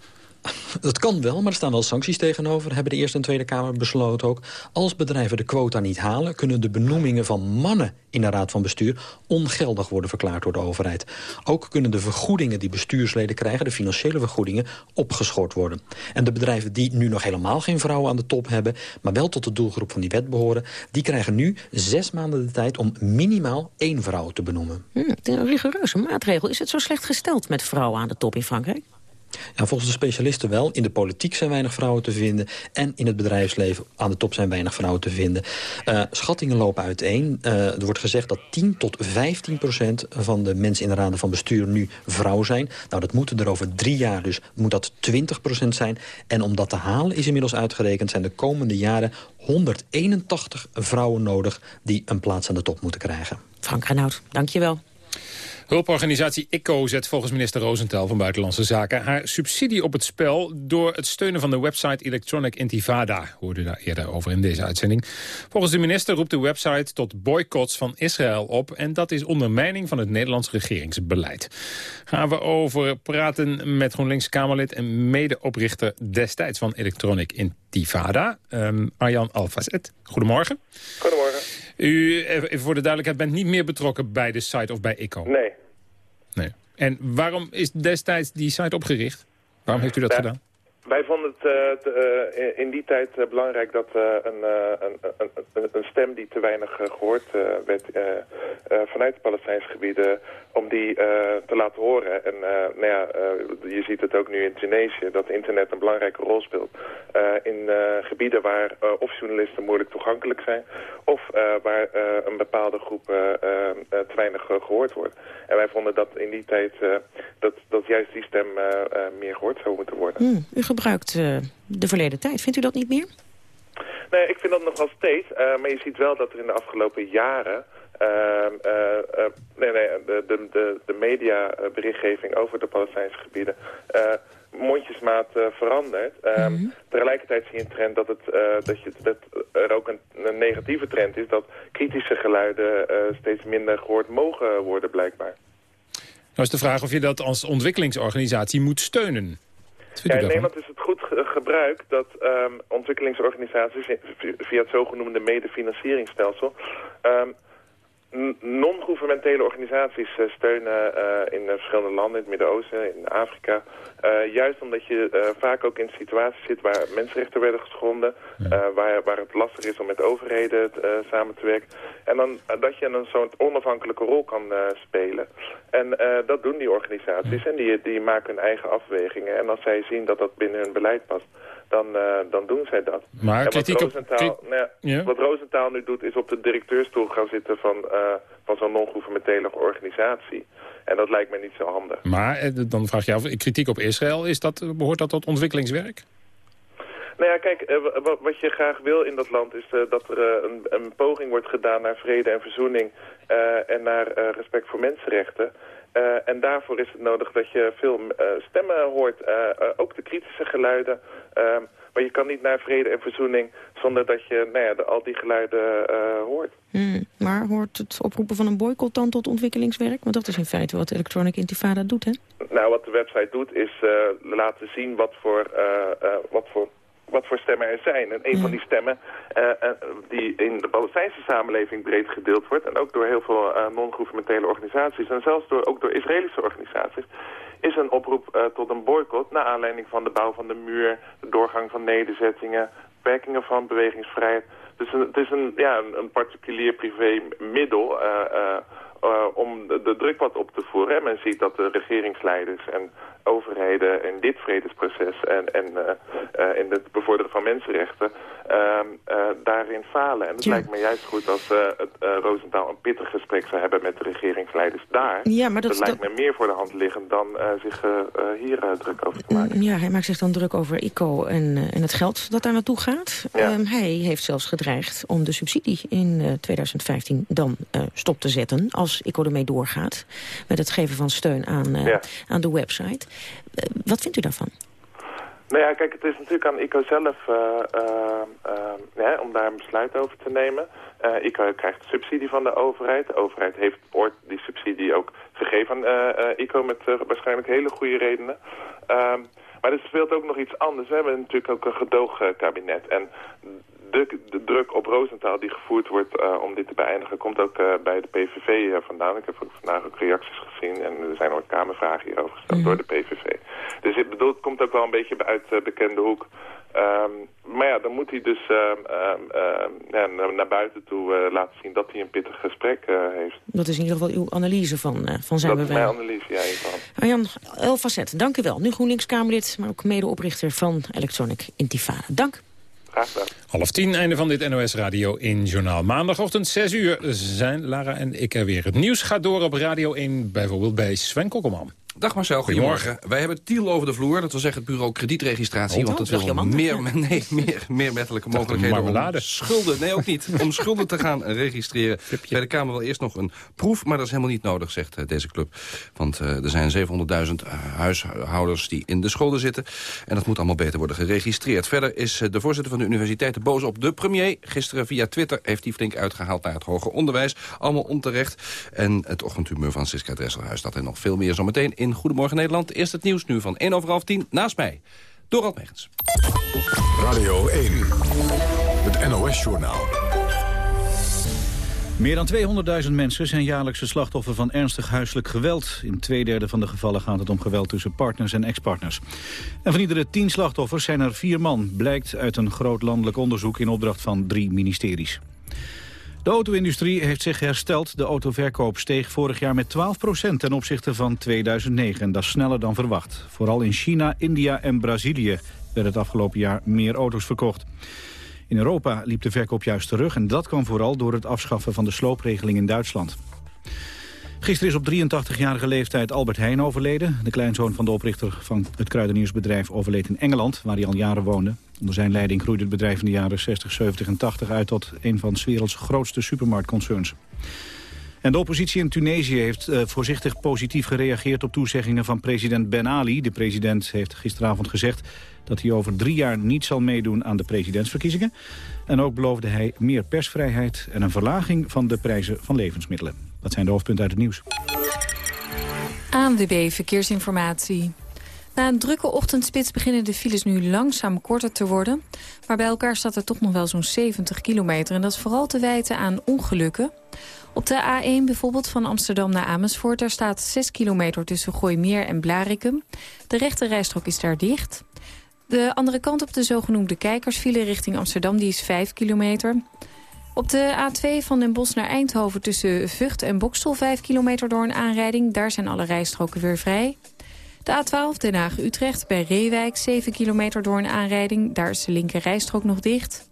S17: Dat kan wel, maar er staan wel sancties tegenover. Hebben de Eerste en Tweede Kamer besloten ook. Als bedrijven de quota niet halen... kunnen de benoemingen van mannen in de Raad van Bestuur... ongeldig worden verklaard door de overheid. Ook kunnen de vergoedingen die bestuursleden krijgen... de financiële vergoedingen, opgeschort worden. En de bedrijven die nu nog helemaal geen vrouwen aan de top hebben... maar wel tot de doelgroep van die wet behoren... die krijgen nu zes maanden de tijd om minimaal één vrouw te benoemen.
S8: Hm, een rigoureuze maatregel. Is het zo slecht gesteld met vrouwen aan de top in Frankrijk?
S17: Ja, volgens de specialisten wel. In de politiek zijn weinig vrouwen te vinden. En in het bedrijfsleven aan de top zijn weinig vrouwen te vinden. Uh, schattingen lopen uiteen. Uh, er wordt gezegd dat 10 tot 15 procent van de mensen in de raden van bestuur nu vrouw zijn. Nou, dat moeten er over drie jaar dus moet dat 20 procent zijn. En om dat te halen is inmiddels uitgerekend... zijn de komende jaren 181 vrouwen nodig die een plaats aan de top moeten krijgen.
S8: Frank Renaud, dank je wel.
S9: Hulporganisatie ICO zet volgens minister Rosenthal van Buitenlandse Zaken... haar subsidie op het spel door het steunen van de website Electronic Intifada. Hoorde daar eerder over in deze uitzending. Volgens de minister roept de website tot boycotts van Israël op... en dat is ondermijning van het Nederlands regeringsbeleid. Gaan we over praten met GroenLinks-Kamerlid... en medeoprichter destijds van Electronic Intifada, um, Arjan Alfazet. Goedemorgen.
S18: Goedemorgen.
S9: U, even voor de duidelijkheid, bent niet meer betrokken bij de site of bij ICO?
S18: Nee.
S9: Nee. En waarom is destijds die site opgericht? Waarom heeft u dat gedaan?
S18: Wij vonden het uh, uh, in die tijd uh, belangrijk dat een, een, een, een, stem die te weinig gehoord werd vanuit de Palestijnse gebieden, om die te laten horen. En nou ja, je ziet het ook nu in Tunesië, dat internet een belangrijke rol speelt. in gebieden waar of journalisten moeilijk toegankelijk zijn, of waar een bepaalde groep te weinig gehoord wordt. En wij vonden dat in die tijd dat, dat juist die stem meer gehoord zou moeten worden.
S8: Mm, gebruikt uh, de verleden tijd. Vindt u dat niet meer?
S18: Nee, ik vind dat nog wel steeds. Uh, maar je ziet wel dat er in de afgelopen jaren... Uh, nee, nee, de, de, de, de mediaberichtgeving over de Palestijnse gebieden mondjesmaat verandert. Mm -hmm. Tegelijkertijd zie je een trend dat, het, dat, je, dat er ook een, een, negatieve trend is... dat kritische geluiden steeds minder gehoord mogen worden blijkbaar.
S9: Nou is de vraag of je dat als ontwikkelingsorganisatie moet steunen.
S18: Ja, in Nederland is het goed gebruik dat um, ontwikkelingsorganisaties via het zogenoemde medefinancieringsstelsel um, non-governementele organisaties uh, steunen uh, in uh, verschillende landen, in het Midden-Oosten, in Afrika. juist omdat je vaak ook in situaties zit waar mensenrechten werden geschonden, waar, waar het lastig is om met overheden samen te werken. En dan dat je een zo'n onafhankelijke rol kan spelen. En dat doen die organisaties en die, die maken hun eigen afwegingen. En als zij zien dat dat binnen hun beleid past, dan, uh, dan doen zij dat.
S9: Maar
S18: en
S9: kritiek
S18: wat Rosenthal,
S9: op...
S18: nou ja, wat Rosenthal nu doet is op de directeurstoel gaan zitten van, uh, van zo'n non-governementele organisatie. En dat lijkt me niet zo handig.
S9: Maar eh, dan vraag je af, kritiek op Israël, is dat, behoort dat tot ontwikkelingswerk?
S18: Nou ja, kijk, wat je graag wil in dat land is dat er een, een, poging wordt gedaan naar vrede en verzoening en naar respect voor mensenrechten. Uh, en daarvoor is het nodig dat je veel uh, stemmen hoort, uh, ook de kritische geluiden. Ehm, maar je kan niet naar vrede en verzoening zonder dat je nou ja, de, al die geluiden hoort.
S8: Hmm, maar hoort het oproepen van een boycott dan tot ontwikkelingswerk? Want dat is in feite wat Electronic Intifada doet, hè?
S18: Nou, wat de website doet is laten zien wat voor, wat voor wat voor stemmen er zijn. En een van die stemmen uh, uh, die in de Palestijnse samenleving breed gedeeld wordt... en ook door heel veel uh, non-governementele organisaties... en zelfs door, ook door Israëlische organisaties... is een oproep tot een boycott... naar aanleiding van de bouw van de muur... de doorgang van nederzettingen... beperkingen van bewegingsvrijheid. Dus een, het is een, ja, een, een particulier privé middel... Uh, om de, de, druk wat op te voeren. En men ziet dat de regeringsleiders en overheden in dit vredesproces en, en uh, uh, in het bevorderen van mensenrechten ehm, daarin falen. En het lijkt me juist goed als het Rosenthal een pittig gesprek zou hebben met de regeringsleiders daar.
S8: Ja, maar dat,
S18: lijkt me meer voor de hand liggend dan zich hier druk over te maken.
S8: Ja, hij maakt zich dan druk over ICO en, en het geld dat daar naartoe gaat. Ehm, hij heeft zelfs gedreigd om de subsidie in 2015 dan stop te zetten... als ICO ermee doorgaat met het geven van steun aan, aan de website. wat vindt u daarvan?
S18: Nou ja, kijk, het is natuurlijk aan ICO zelf uh, om daar een besluit over te nemen. ICO krijgt subsidie van de overheid. De overheid heeft ooit die subsidie ook gegeven aan ICO met waarschijnlijk hele goede redenen. Ehm, maar er speelt ook nog iets anders. We hebben natuurlijk ook een gedoogkabinet. En de, de, druk op Roosentaal die gevoerd wordt uh, om dit te beëindigen... komt ook uh, bij de PVV uh, vandaan. Ik heb ook vandaag ook reacties gezien en er zijn ook kamervragen hierover gesteld door de PVV. Dus ik bedoel, het komt ook wel een beetje uit bekende hoek. Um, maar ja, dan moet hij dus ja, naar buiten toe laten zien dat hij een pittig gesprek heeft.
S8: Dat is in ieder geval uw analyse van, van zijn
S18: Dat is mijn analyse, ja.
S8: Arjan Elfacet, dank u wel. Nu GroenLinks-Kamerlid, maar ook medeoprichter van Electronic Intifada. Dank.
S9: Half tien, einde van dit NOS Radio in Journaal. Maandagochtend 6 uur zijn Lara en ik er weer. Het nieuws gaat door op Radio 1, bijvoorbeeld bij Sven Kokkelman.
S19: Dag Marcel, goedemorgen. Wij hebben Tiel over de vloer, dat wil zeggen het bureau kredietregistratie. want het wil meer, nee, meer, meer wettelijke mogelijkheden om schulden, nee ook niet, om schulden te gaan registreren. Bij de Kamer wel eerst nog een proef, maar dat is helemaal niet nodig, zegt eh, deze club. Want uh, er zijn 700.000 uh, huishoudens die in de schulden zitten. En dat moet allemaal beter worden geregistreerd. Verder is de voorzitter van de universiteit boos op de premier. Gisteren via Twitter heeft hij flink uitgehaald naar het hoger onderwijs. Allemaal onterecht. En het ochtendhumeur van Siska Dresselhuis, dat en nog veel meer zometeen in Goedemorgen Nederland. Eerst het nieuws nu van 1 over half 10 naast mij. Dorald Megens.
S1: Radio 1, het NOS-journaal.
S2: Meer dan 200.000 mensen zijn jaarlijks het slachtoffer van ernstig huiselijk geweld. In twee derde van de gevallen gaat het om geweld tussen partners en ex-partners. En van iedere tien slachtoffers zijn er vier man, blijkt uit een groot landelijk onderzoek in opdracht van drie ministeries. De auto-industrie heeft zich hersteld. De autoverkoop steeg vorig jaar met 12% ten opzichte van 2009. En dat is sneller dan verwacht. Vooral in China, India en Brazilië werden het afgelopen jaar meer auto's verkocht. In Europa liep de verkoop juist terug en dat kwam vooral door het afschaffen van de sloopregeling in Duitsland. Gisteren is op 83-jarige leeftijd Albert Heijn overleden. De kleinzoon van de oprichter van het kruideniersbedrijf overleed in Engeland, waar hij al jaren woonde. Onder zijn leiding groeide het bedrijf in de jaren 60, 70 en 80 uit tot een van 's werelds grootste supermarktconcerns. En de oppositie in Tunesië heeft uh, voorzichtig positief gereageerd op toezeggingen van president Ben Ali. De president heeft gisteravond gezegd dat hij over drie jaar niet zal meedoen aan de presidentsverkiezingen. En ook beloofde hij meer persvrijheid en een verlaging van de prijzen van levensmiddelen. Dat zijn de hoofdpunten uit het nieuws.
S3: ANWB Verkeersinformatie. Na een drukke ochtendspits beginnen de files nu langzaam korter te worden. Maar bij elkaar staat er toch nog wel zo'n 70 kilometer. En dat is vooral te wijten aan ongelukken. Op de A1 bijvoorbeeld van Amsterdam naar Amersfoort... daar staat 6 kilometer tussen Gooimeer en Blarikum. De rechte rijstrook is daar dicht. De andere kant op de zogenoemde kijkersfile richting Amsterdam... die is 5 kilometer. Op de A2 van Den Bosch naar Eindhoven tussen Vught en Bokstel... 5 kilometer door een aanrijding. Daar zijn alle rijstroken weer vrij. De A12 Den Haag-Utrecht bij Reewijk, 7 kilometer door een aanrijding. Daar is de linker rijstrook nog dicht.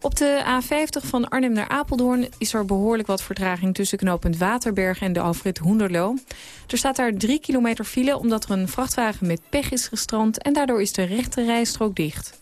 S3: Op de A50 van Arnhem naar Apeldoorn is er behoorlijk wat vertraging... tussen knooppunt Waterberg en de Alfred Hoenderloo. Er staat daar 3 kilometer file omdat er een vrachtwagen met pech is gestrand... en daardoor is de rechte rijstrook dicht.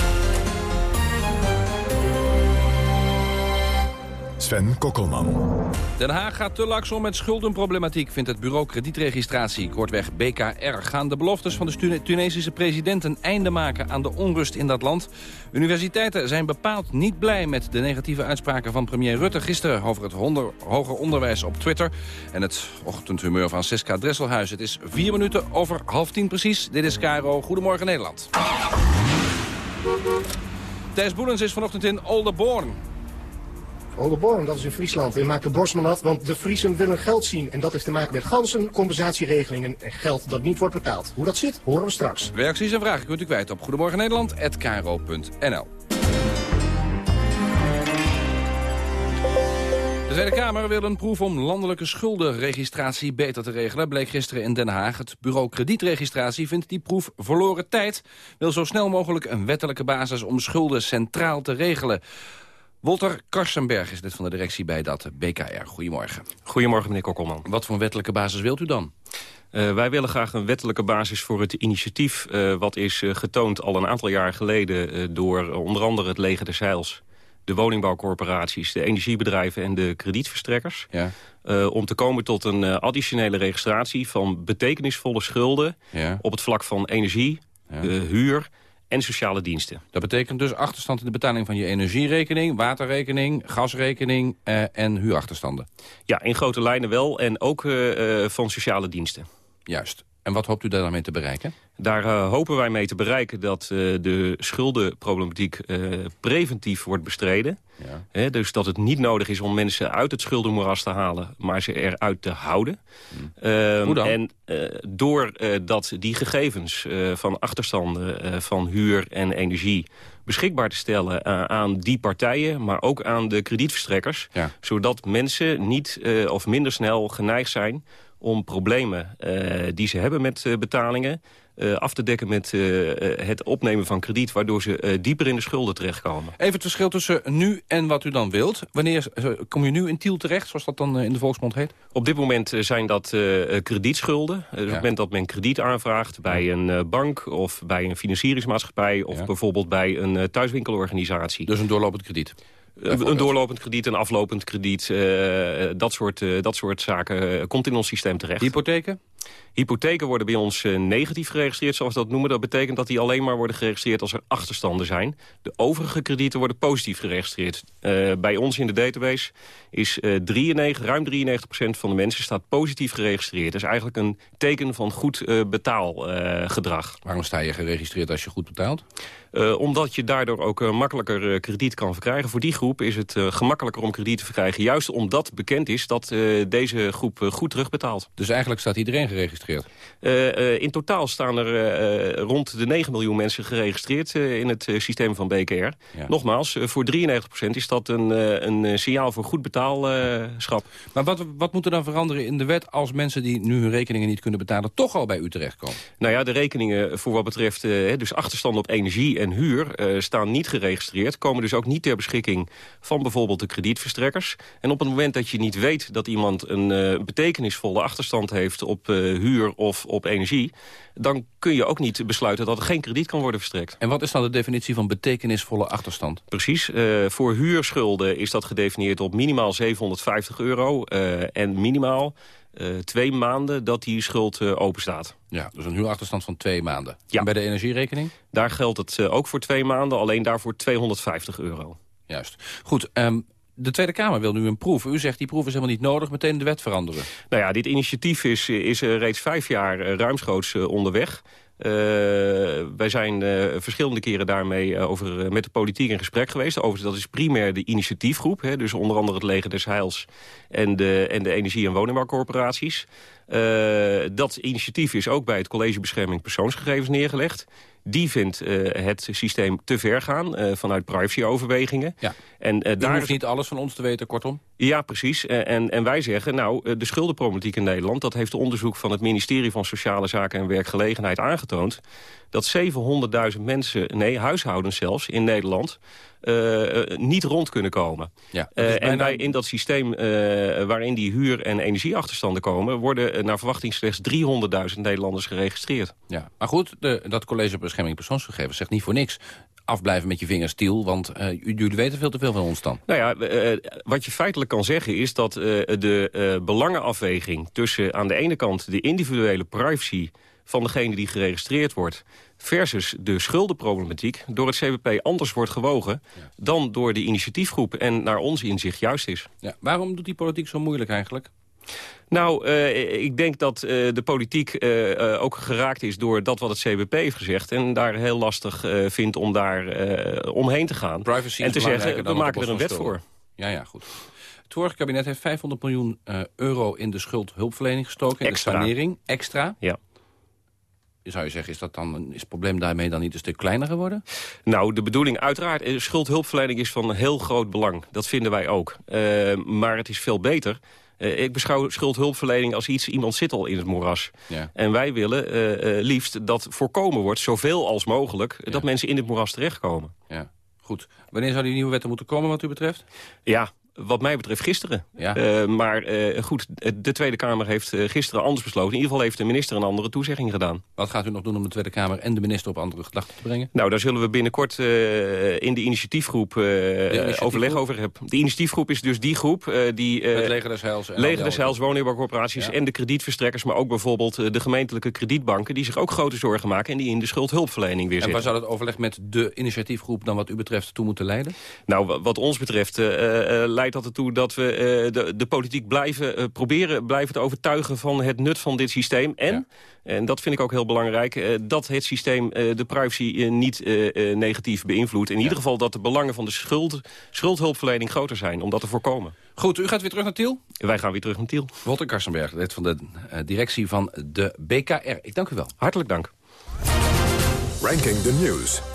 S1: Sven Kokkelman.
S19: Den Haag gaat te laks om met schuldenproblematiek, vindt het bureau kredietregistratie. Kortweg BKR. Gaan de beloftes van de Tunesische president een einde maken aan de onrust in dat land? Universiteiten zijn bepaald niet blij met de negatieve uitspraken van premier Rutte gisteren over het hoger onderwijs op Twitter. En het ochtendhumeur van Siska Dresselhuis. Het is vier minuten over half tien precies. Dit is Cairo. Goedemorgen Nederland. Thijs Boelens is vanochtend in Olderborn.
S20: Oldenborn, dat is in Friesland. En maakt de af, want de Friesen willen geld zien. En dat heeft te maken met ganzen, compensatieregelingen en geld dat niet wordt betaald. Hoe dat zit, horen we straks.
S19: Reacties en vragen kunt u kwijt op Goedemorgen Nederland@kro.nl. De Tweede Kamer wil een proef om landelijke schuldenregistratie beter te regelen. Bleek gisteren in Den Haag. Het bureau kredietregistratie vindt die proef verloren tijd. Wil zo snel mogelijk een wettelijke basis om schulden centraal te regelen. Walter Karsenberg is dit van de directie bij dat BKR. Goedemorgen.
S21: Goedemorgen, meneer Kokkelman.
S19: Wat voor wettelijke basis wilt u dan?
S21: Uh, wij willen graag een wettelijke basis voor het initiatief... Uh, wat is uh, getoond al een aantal jaar geleden... door onder andere het Leger des Zeils de woningbouwcorporaties, de energiebedrijven en de kredietverstrekkers. Ja. Uh, om te komen tot een uh, additionele registratie van betekenisvolle schulden... Ja. op het vlak van energie, ja. uh, huur en sociale diensten.
S19: Dat betekent dus achterstand in de betaling van je energierekening... waterrekening, gasrekening en huurachterstanden.
S21: Ja, in grote lijnen wel. En ook van sociale diensten.
S19: Juist. En wat hoopt u daar dan mee te bereiken?
S21: Daar uh, hopen wij mee te bereiken dat uh, de schuldenproblematiek uh, preventief wordt bestreden. Ja. He, dus dat het niet nodig is om mensen uit het schuldenmoeras te halen... maar ze eruit te houden.
S19: Hmm. Hoe dan?
S21: En doordat die gegevens van achterstanden van huur en energie beschikbaar te stellen aan die partijen... maar ook aan de kredietverstrekkers. Ja. Zodat mensen niet of minder snel geneigd zijn om problemen uh, die ze hebben met uh, betalingen... Uh, af te dekken met het opnemen van krediet... waardoor ze dieper in de schulden terechtkomen.
S19: Even het verschil tussen nu en wat u dan wilt. Wanneer kom je nu in Tiel terecht, zoals dat dan in de volksmond heet?
S21: Op dit moment zijn dat kredietschulden. Ja. Op het moment dat men krediet aanvraagt bij een bank... of bij een financieringsmaatschappij... of ja. bijvoorbeeld bij een thuiswinkelorganisatie.
S19: Dus een doorlopend krediet?
S21: Een doorlopend krediet, een aflopend krediet, uh, dat, soort, uh, dat soort zaken komt in ons systeem terecht.
S19: Hypotheken?
S21: Hypotheken worden bij ons negatief geregistreerd, zoals we dat noemen. Dat betekent dat die alleen maar worden geregistreerd als er achterstanden zijn. De overige kredieten worden positief geregistreerd. Uh, bij ons in de database is uh, 93, ruim 93% van de mensen staat positief geregistreerd. Dat is eigenlijk een teken van goed betaalgedrag.
S19: Waarom sta je geregistreerd als je goed betaalt?
S21: Uh, omdat je daardoor ook uh, makkelijker uh, krediet kan verkrijgen. Voor die groep is het gemakkelijker om krediet te verkrijgen. Juist omdat bekend is dat deze groep goed terugbetaalt.
S19: Dus eigenlijk staat iedereen geregistreerd?
S21: in totaal staan er rond de 9 miljoen mensen geregistreerd in het systeem van BKR. Ja. Nogmaals, voor 93% is dat een, een signaal voor goed betaalschap.
S19: maar wat, wat moet er dan veranderen in de wet als mensen die nu hun rekeningen niet kunnen betalen... toch al bij u terechtkomen?
S21: Nou ja, de rekeningen voor wat betreft dus achterstand op energie en huur uh, staan niet geregistreerd... komen dus ook niet ter beschikking van bijvoorbeeld de kredietverstrekkers. En op het moment dat je niet weet dat iemand een uh, betekenisvolle achterstand heeft... op uh, huur of op energie, dan kun je ook niet besluiten dat er geen krediet kan worden verstrekt.
S19: En wat is dan de definitie van betekenisvolle achterstand?
S21: Precies. voor huurschulden is dat gedefinieerd op minimaal 750 euro en minimaal... Uh, twee maanden dat die schuld uh, open staat.
S19: Ja, dus een huurachterstand van twee maanden. Ja. En bij de energierekening?
S21: Daar geldt het uh, ook voor twee maanden, alleen daarvoor 250 euro.
S19: Juist. Goed, um, de Tweede Kamer wil nu een proef. U zegt die proef is helemaal niet nodig, meteen de wet veranderen.
S21: Nou ja, dit initiatief is, is reeds vijf jaar ruimschoots onderweg. Uh, wij zijn uh, verschillende keren daarmee uh, over, met de politiek in gesprek geweest. Overigens, dat is primair de initiatiefgroep. Hè, dus onder andere het Leger des Heils en de, en de energie- en woningbouwcorporaties. Dat initiatief is ook bij het College Bescherming Persoonsgegevens neergelegd die vindt uh, het systeem te ver gaan uh, vanuit privacyoverwegingen.
S19: Ja. En uh, daar hoeft niet alles van ons te weten, kortom?
S21: Ja, precies. en, en wij zeggen, nou, de schuldenproblematiek in Nederland... dat heeft onderzoek van het ministerie van Sociale Zaken en Werkgelegenheid aangetoond... dat 700.000 mensen, nee, huishoudens zelfs, in Nederland... Uh, niet rond kunnen komen. Ja, uh, en wij in dat systeem waarin die huur- en energieachterstanden komen... worden naar verwachting slechts 300.000 Nederlanders geregistreerd.
S19: Ja, maar goed, de, dat College Bescherming Persoonsgegevens zegt niet voor niks afblijven met je vingers stiel, want uh, jullie weten veel te veel van ons dan.
S21: Nou ja, uh, wat je feitelijk kan zeggen is dat uh, de belangenafweging... tussen aan de ene kant de individuele privacy van degene die geregistreerd wordt versus de schuldenproblematiek door het CBP anders wordt gewogen... dan door de initiatiefgroep en naar ons inzicht juist is.
S19: Ja, waarom doet die politiek zo moeilijk eigenlijk?
S21: Nou, uh, ik denk dat uh, de politiek uh, ook geraakt is door dat wat het CBP heeft gezegd... en daar heel lastig vindt om daar omheen te gaan.
S19: Privacy
S21: en te zeggen, we maken er een wet voor.
S19: Ja, ja, goed. Het vorige kabinet heeft 500 miljoen euro in de schuldhulpverlening gestoken... in de sanering, extra.
S21: Ja.
S19: Zou je zeggen, is, dat dan, is het probleem daarmee dan niet een stuk kleiner geworden?
S21: Nou, de bedoeling uiteraard, eh, schuldhulpverlening is van heel groot belang. Dat vinden wij ook. Uh, maar het is veel beter uh, ik beschouw schuldhulpverlening als iets, iemand zit al in het moeras. Ja. En wij willen uh, uh, liefst dat voorkomen wordt, zoveel als mogelijk... Ja. dat mensen in het moeras terechtkomen.
S19: Ja, goed. Wanneer zou die nieuwe wetten moeten komen wat u betreft?
S21: Ja, wat mij betreft gisteren. Ja. Uh, maar uh, goed, de Tweede Kamer heeft uh, gisteren anders besloten. In ieder geval heeft de minister een andere toezegging gedaan.
S19: Wat gaat u nog doen om de Tweede Kamer en de minister op andere gedachten te brengen?
S21: Nou, daar zullen we binnenkort in de initiatiefgroep de overleg over hebben. De initiatiefgroep is dus die groep die...
S19: Met Leger des Heils. En
S21: Leger des Heils, woningbouwcorporaties ja. en de kredietverstrekkers... maar ook bijvoorbeeld de gemeentelijke kredietbanken... die zich ook grote zorgen maken en die in de schuldhulpverlening weer
S19: en
S21: zitten.
S19: En waar zou het overleg met de initiatiefgroep dan wat u betreft toe moeten leiden?
S21: Nou, wat ons betreft leidt dat ertoe dat we uh, de, de, politiek blijven uh, proberen blijven te overtuigen van het nut van dit systeem. En, ja. en dat vind ik ook heel belangrijk, uh, dat het systeem de privacy niet negatief beïnvloedt. In ja. ieder geval dat de belangen van de schuld, schuldhulpverlening groter zijn, om dat te voorkomen.
S19: Goed, u gaat weer terug naar Tiel?
S21: Wij gaan weer terug naar Tiel.
S19: Walter Karstenberg, lid van de directie van de BKR. Ik dank u wel.
S21: Hartelijk dank.
S1: Ranking the News.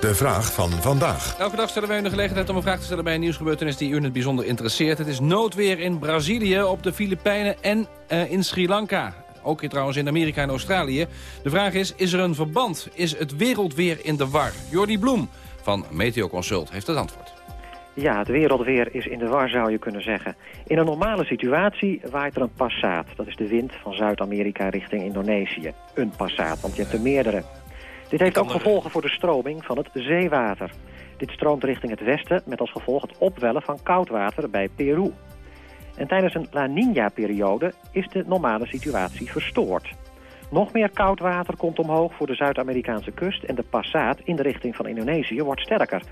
S1: De vraag van vandaag.
S19: Elke dag stellen wij u de gelegenheid om een vraag te stellen bij een nieuwsgebeurtenis die u in het bijzonder interesseert. Het is noodweer in Brazilië, op de Filipijnen en uh, in Sri Lanka. Ook hier trouwens in Amerika en Australië. De vraag is, is er een verband? Is het wereldweer in de war? Jordi Bloem van Meteo Consult heeft het antwoord.
S22: Ja, het wereldweer is in de war, zou je kunnen zeggen. In een normale situatie waait er een passaat. Dat is de wind van Zuid-Amerika richting Indonesië. Een passaat, want je hebt er meerdere. Dit heeft ook gevolgen voor de stroming van het zeewater. Dit stroomt richting het westen met als gevolg het opwellen van koudwater bij Peru. En tijdens een La Niña-periode is de normale situatie verstoord. Nog meer koud water komt omhoog voor de Zuid-Amerikaanse kust... en de passaat in de richting van Indonesië wordt sterker.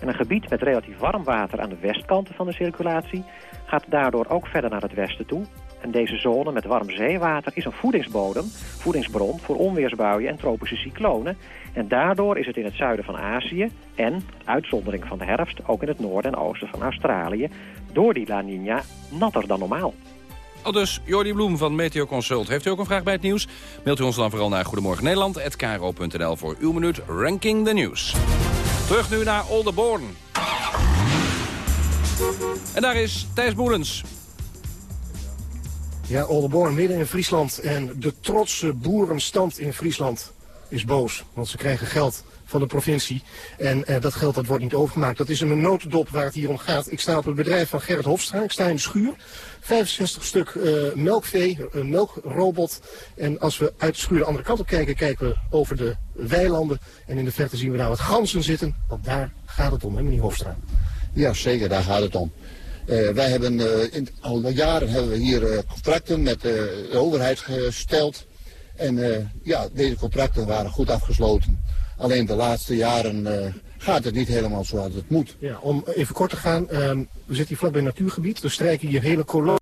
S22: En een gebied met relatief warm water aan de westkanten van de circulatie... gaat daardoor ook verder naar het westen toe... En deze zone met warm zeewater is een voedingsbodem, voedingsbron voor onweersbuien en tropische cyclonen. En daardoor is het in het zuiden van Azië en, uitzondering van de herfst, ook in het noorden en oosten van Australië, door die La Niña natter dan normaal.
S19: Al dus Jordi Bloem van Meteo Consult. Heeft u ook een vraag bij het nieuws? Mailt u ons dan vooral naar Goedemorgen Nederland@kro.nl voor uw minuut Ranking the News. Terug nu naar Oldenborn. En daar is Thijs Boelens.
S20: Ja, Oldenborn, midden in Friesland. En de trotse boerenstand in Friesland is boos. Want ze krijgen geld van de provincie. En eh, dat geld dat wordt niet overgemaakt. Dat is een nooddop waar het hier om gaat. Ik sta op het bedrijf van Gerrit Hofstra. Ik sta in de schuur. 65 stuk uh, melkvee, een melkrobot. En als we uit de schuur de andere kant op kijken, kijken we over de weilanden. En in de verte zien we daar wat ganzen zitten. Want daar gaat het om, hè meneer Hofstra?
S23: Ja, zeker, daar gaat het om. Uh, wij hebben uh, in, al jaren hebben we hier uh, contracten met de overheid gesteld. En ja, deze contracten waren goed afgesloten. Alleen de laatste jaren gaat het niet helemaal zoals het moet.
S20: Ja, om even kort te gaan, ehm, we zitten hier vlakbij een natuurgebied. We strijken hier hele kolonie.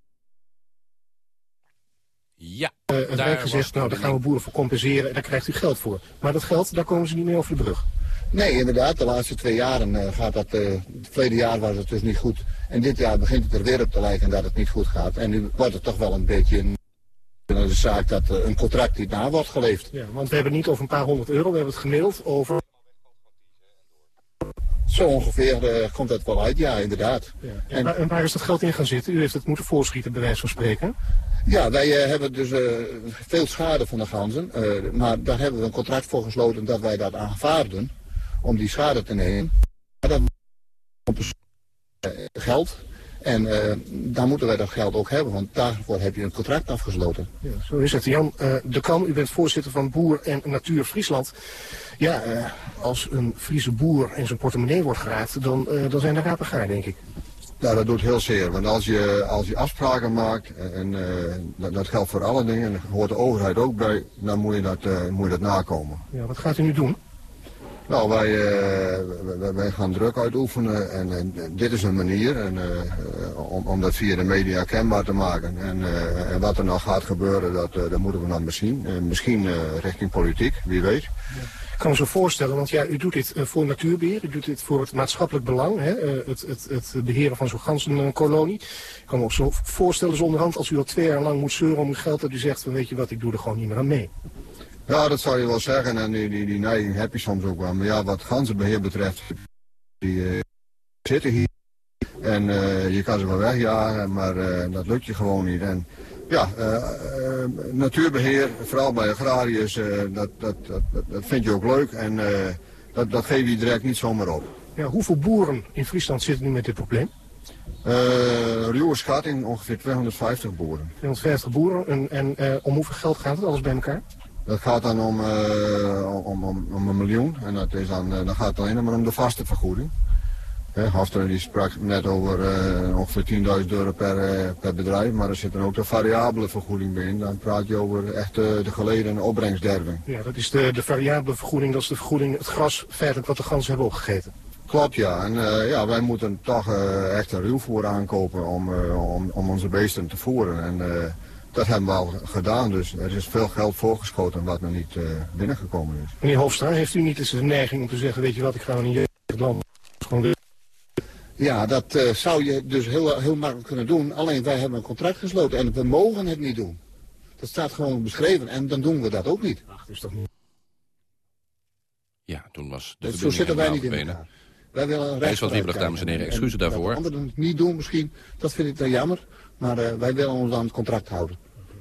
S19: Ja,
S20: het Rijk gezegd, nou daar gaan we boeren voor compenseren en daar krijgt u geld voor. Maar dat geld, daar komen ze niet meer over de brug.
S23: Nee, inderdaad. De laatste twee jaren gaat dat... het verleden jaar was het dus niet goed. En dit jaar begint het er weer op te lijken dat het niet goed gaat. En nu wordt het toch wel een beetje een, een zaak dat een contract niet na wordt geleefd.
S20: Ja, want we hebben het niet over een paar honderd euro, we hebben het gemaild over...
S23: Zo ongeveer uh, komt dat wel uit, ja, inderdaad.
S20: Ja. En, en, waar is dat geld in gaan zitten? U heeft het moeten voorschieten, bij wijze van spreken.
S23: Ja, wij uh, hebben dus uh, veel schade van de ganzen. maar daar hebben we een contract voor gesloten dat wij dat aanvaarden om die schade te nemen. Maar dat geld. En uh, daar moeten wij dat geld ook hebben, want daarvoor heb je een contract afgesloten.
S20: Ja, zo is het. Jan uh, de Kam, u bent voorzitter van Boer en Natuur Friesland. Ja, uh, als een Friese boer in zijn portemonnee wordt geraakt, dan, dan zijn de rapen gaar, denk ik.
S23: Nou, dat doet heel zeer. Want als je, als je afspraken maakt, en dat, dat, geldt voor alle dingen, en daar hoort de overheid ook bij, dan moet je dat, moet je dat nakomen.
S20: Ja, wat gaat u nu doen?
S23: Nou, wij, wij, gaan druk uitoefenen en, en, dit is een manier en, uh, om, om dat via de media kenbaar te maken. En, uh, en wat er nog gaat gebeuren, dat, dat moeten we dan misschien. misschien richting politiek, wie weet.
S20: Ik kan me zo voorstellen, want ja, u doet dit voor natuurbeheer, u doet dit voor het maatschappelijk belang, hè, het, het, het beheren van zo'n ganzenkolonie. Ik kan me ook zo voorstellen, zonderhand, als u al twee jaar lang moet zeuren om uw geld, dat u zegt van weet je wat, ik doe er gewoon niet meer aan mee.
S23: Ja, dat zou je wel zeggen. En die, die, die neiging heb je soms ook wel. Maar ja, wat ganzenbeheer betreft, die uh, zitten hier. En uh, je kan ze wel wegjagen, maar uh, dat lukt je gewoon niet. En ja, natuurbeheer, vooral bij agrariërs, dat, dat, dat, dat vind je ook leuk. En dat, dat geef je direct niet zomaar op.
S20: Ja, hoeveel boeren in Friesland zitten nu met dit probleem?
S23: Uh, ruwe schatting ongeveer 250 boeren.
S20: 250 boeren. En, en uh, om hoeveel geld gaat het alles bij elkaar?
S23: Dat gaat dan om, uh, om, om, om, een miljoen. En dat, is dan, dan gaat het alleen maar om de vaste vergoeding. Hafter die sprak net over ongeveer 10.000 euro per, per bedrijf. Maar er zit dan ook de variabele vergoeding bij in. Dan praat je over echt de geleden opbrengstderving.
S20: Ja, dat is de, de variabele vergoeding. Dat is de vergoeding, het gras feitelijk wat de ganzen hebben opgegeten.
S23: Klopt, ja. En ja, wij moeten toch echt een ruwvoer aankopen om, om, om onze beesten te voeren. En dat hebben we al gedaan, dus er is veel geld voorgeschoten wat nog niet binnengekomen is.
S20: Meneer Hofstra, heeft u niet eens de neiging om te zeggen, weet je wat, ik ga in je land gewoon
S23: ja, dat zou je dus heel, heel makkelijk kunnen doen. Alleen wij hebben een contract gesloten en we mogen het niet doen. Dat staat gewoon beschreven en dan doen we dat ook niet.
S20: Ach, is toch niet...
S19: Ja, toen was
S23: de Zo zitten wij niet in elkaar. Wij willen een
S19: Hij is wat wiebelig, dames en heren. Excuses daarvoor.
S23: anderen het niet doen misschien, dat vind ik dan jammer. Maar uh, wij willen ons aan het contract houden.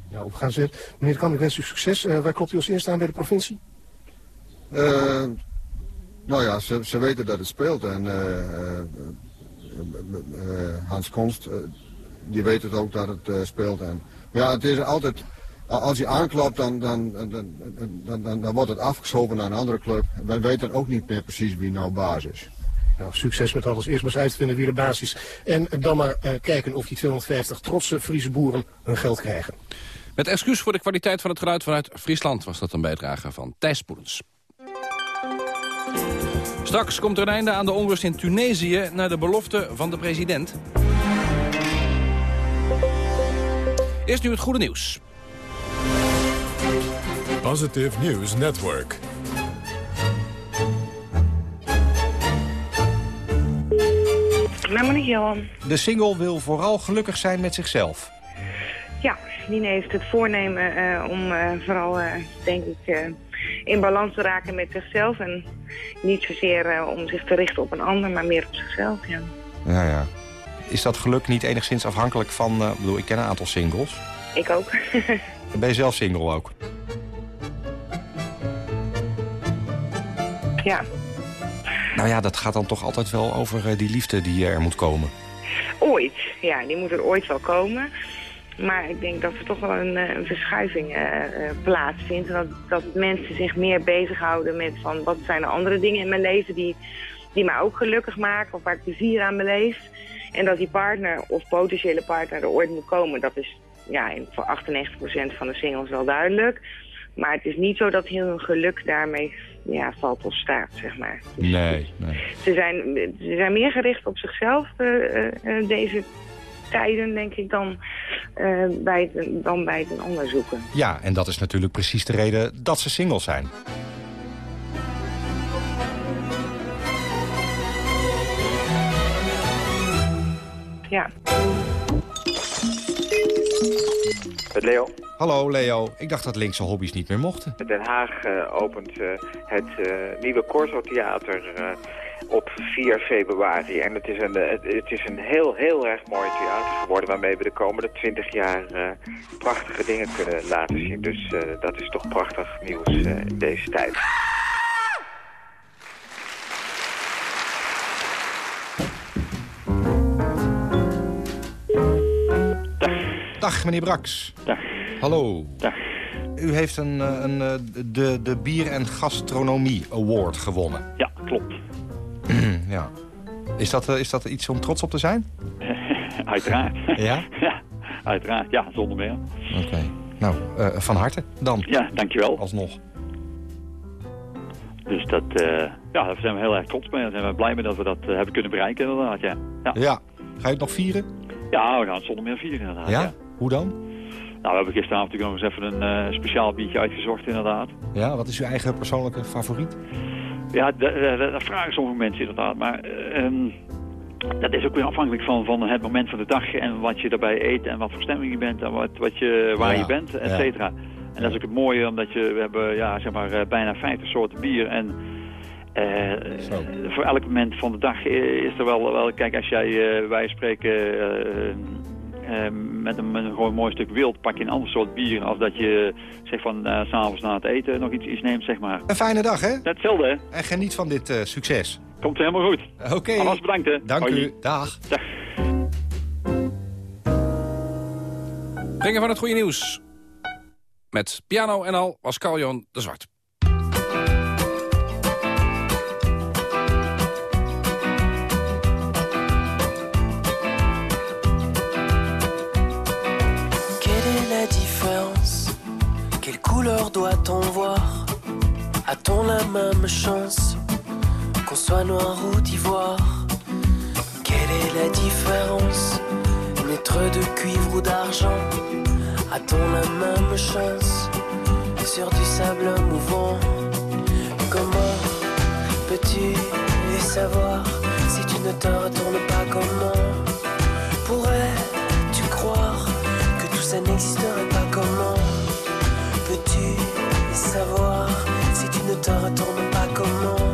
S20: Ja, we gaan zitten. Meneer Kam, ik wens u succes. Uh, waar klopt u als eerste aan bij de provincie?
S23: Uh, nou ja, ze, ze, weten dat het speelt. En Hans Konst, die weet het ook dat het speelt. En, ja, het is altijd... Als je aanklopt, dan, dan, dan, dan, dan, wordt het afgeschoven naar een andere club. Wij weten ook niet meer precies wie nou baas is.
S20: Nou, succes met alles. Eerst maar eens uitvinden wie de baas is. En dan maar uh, kijken of die 250 trotse Friese boeren hun geld krijgen.
S19: Met excuus voor de kwaliteit van het geluid vanuit Friesland... was dat een bijdrage van Thijs Poelens. Straks komt er een einde aan de onrust in Tunesië... naar de belofte van de president. Eerst nu het goede nieuws.
S1: Positive News Network.
S24: Johan.
S25: De single wil vooral gelukkig zijn met zichzelf.
S24: Ja, Nina heeft het voornemen uh, om uh, vooral, uh, denk ik, in balans te raken met zichzelf. En niet zozeer om zich te richten op een ander, maar meer op zichzelf, ja.
S25: Ja, ja. Is dat geluk niet enigszins afhankelijk van... ik bedoel, ik ken een aantal singles.
S24: Ik ook.
S25: ben je zelf single ook?
S24: Ja.
S25: Nou ja, dat gaat dan toch altijd wel over uh, die liefde die er moet komen.
S24: Ooit, ja, die moet er ooit wel komen. Maar ik denk dat er toch wel een, een verschuiving uh, plaatsvindt. Dat, dat mensen zich meer bezighouden met van wat zijn er andere dingen in mijn leven die, die mij ook gelukkig maken of waar ik plezier aan beleef. En dat die partner of potentiële partner er ooit moet komen, dat is ja, voor 98% van de singles wel duidelijk. Maar het is niet zo dat heel hun geluk daarmee ja, valt of staat, zeg maar.
S25: Dus nee, nee.
S24: Ze zijn, ze zijn meer gericht op zichzelf uh, uh, deze tijden, denk ik, dan, bij het, dan bij het onderzoeken.
S25: Ja, en dat is natuurlijk precies de reden dat ze single zijn.
S24: Ja.
S26: Met Leo.
S25: Hallo Leo, ik dacht dat linkse hobby's niet meer mochten.
S26: Den Haag uh, opent uh, het uh, nieuwe Corso Theater op 4 februari. En het is, een, het is een heel, heel erg mooi theater geworden... waarmee we de komende 20 jaar prachtige dingen kunnen laten zien. Dus dat is toch prachtig nieuws in deze tijd.
S25: Dag, meneer Braks.
S26: Dag.
S25: Hallo.
S26: Dag.
S25: U heeft een, een, de, de Bier- en Gastronomie Award gewonnen.
S26: Ja, klopt.
S25: ja. Is dat, is dat iets om trots op te zijn?
S26: uiteraard.
S25: Ja?
S26: ja, uiteraard. Ja, zonder meer.
S25: Oké. Nou, uh, van harte dan.
S26: Ja, dankjewel.
S25: Alsnog.
S26: Dus dat, uh, ja, daar zijn we heel erg trots mee. Daar zijn we blij mee dat we dat uh, hebben kunnen bereiken inderdaad, ja.
S25: ja. Ja. Ga je het nog vieren?
S26: Ja, we gaan het zonder meer vieren inderdaad.
S25: Ja?
S26: ja.
S25: Hoe dan?
S26: Nou, we hebben gisteravond natuurlijk nog eens even een uh, speciaal biertje uitgezocht inderdaad.
S25: Ja, wat is uw eigen persoonlijke favoriet?
S26: Ja, dat vragen sommige mensen inderdaad. Maar um, dat is ook weer afhankelijk van, van het moment van de dag en wat je daarbij eet en wat voor stemming je bent en wat, wat je, waar
S25: ja.
S26: je bent, et cetera.
S25: Ja.
S27: En dat is ook het mooie, omdat je, we hebben ja, zeg maar, bijna 50 soorten bier. En voor elk moment van de dag is er wel, wel kijk, als jij, wij spreken met, een, met een gewoon mooi stuk wild pak je een ander soort bier... als dat je zeg van uh, s'avonds na het eten nog iets, iets neemt, zeg maar.
S28: Een fijne dag, hè?
S27: Hetzelfde, hè?
S28: En geniet van dit uh, succes.
S27: Komt helemaal goed.
S28: Oké. Okay.
S27: bedankt, hè.
S28: Dank u. Dag.
S27: Dag.
S19: Brengen van het goede nieuws. Met piano en al was Carl de Zwart.
S29: Couleur doit-on voir? A-t-on la même chance Qu'on soit noir ou d'ivoire? Quelle est la différence Naître de cuivre ou d'argent? A-t-on la même chance Sur du sable mouvant? Comment peux-tu savoir Si tu ne te retournes pas? Comment Pourrais-tu croire Que tout ça n'existerait te retournes pas comment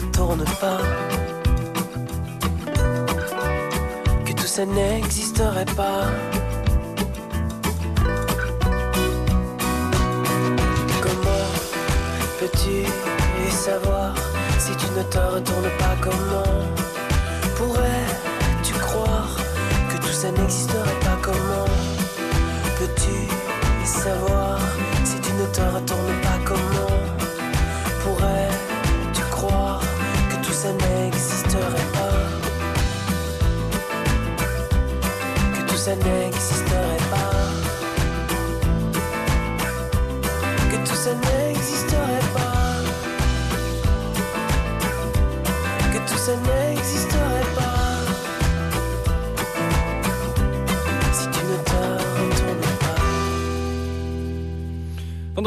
S29: ne te retournes pas. Que tout ça n'existerait pas. Comment peux-tu savoir si tu ne te retournes pas? Comment pourrais ça n'existerait pas? Comment Peux-tu savoir si tu ne te retournes pas? Comment
S19: listening.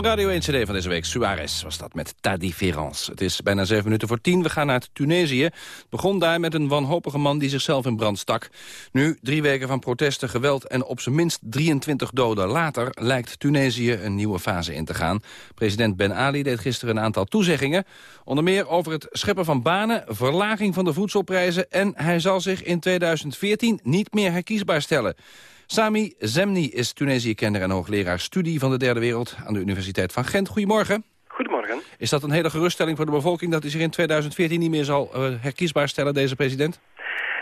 S19: Radio 1 CD van deze week, Suarez, was dat met Ta Différence. Het is bijna zeven minuten voor tien. We gaan naar Tunesië. Het begon daar met een wanhopige man die zichzelf in brand stak. Nu, drie weken van protesten, geweld en op zijn minst 23 doden later... lijkt Tunesië een nieuwe fase in te gaan. President Ben Ali deed gisteren een aantal toezeggingen. Onder meer over het scheppen van banen, verlaging van de voedselprijzen... en hij zal zich in 2014 niet meer herkiesbaar stellen. Sami Zemni is Tunesië-kenner en hoogleraar studie van de derde wereld aan de Universiteit van Gent. Goedemorgen.
S30: Goedemorgen.
S19: Is dat een hele geruststelling voor de bevolking dat hij zich in 2014 niet meer zal uh, herkiesbaar stellen, deze president?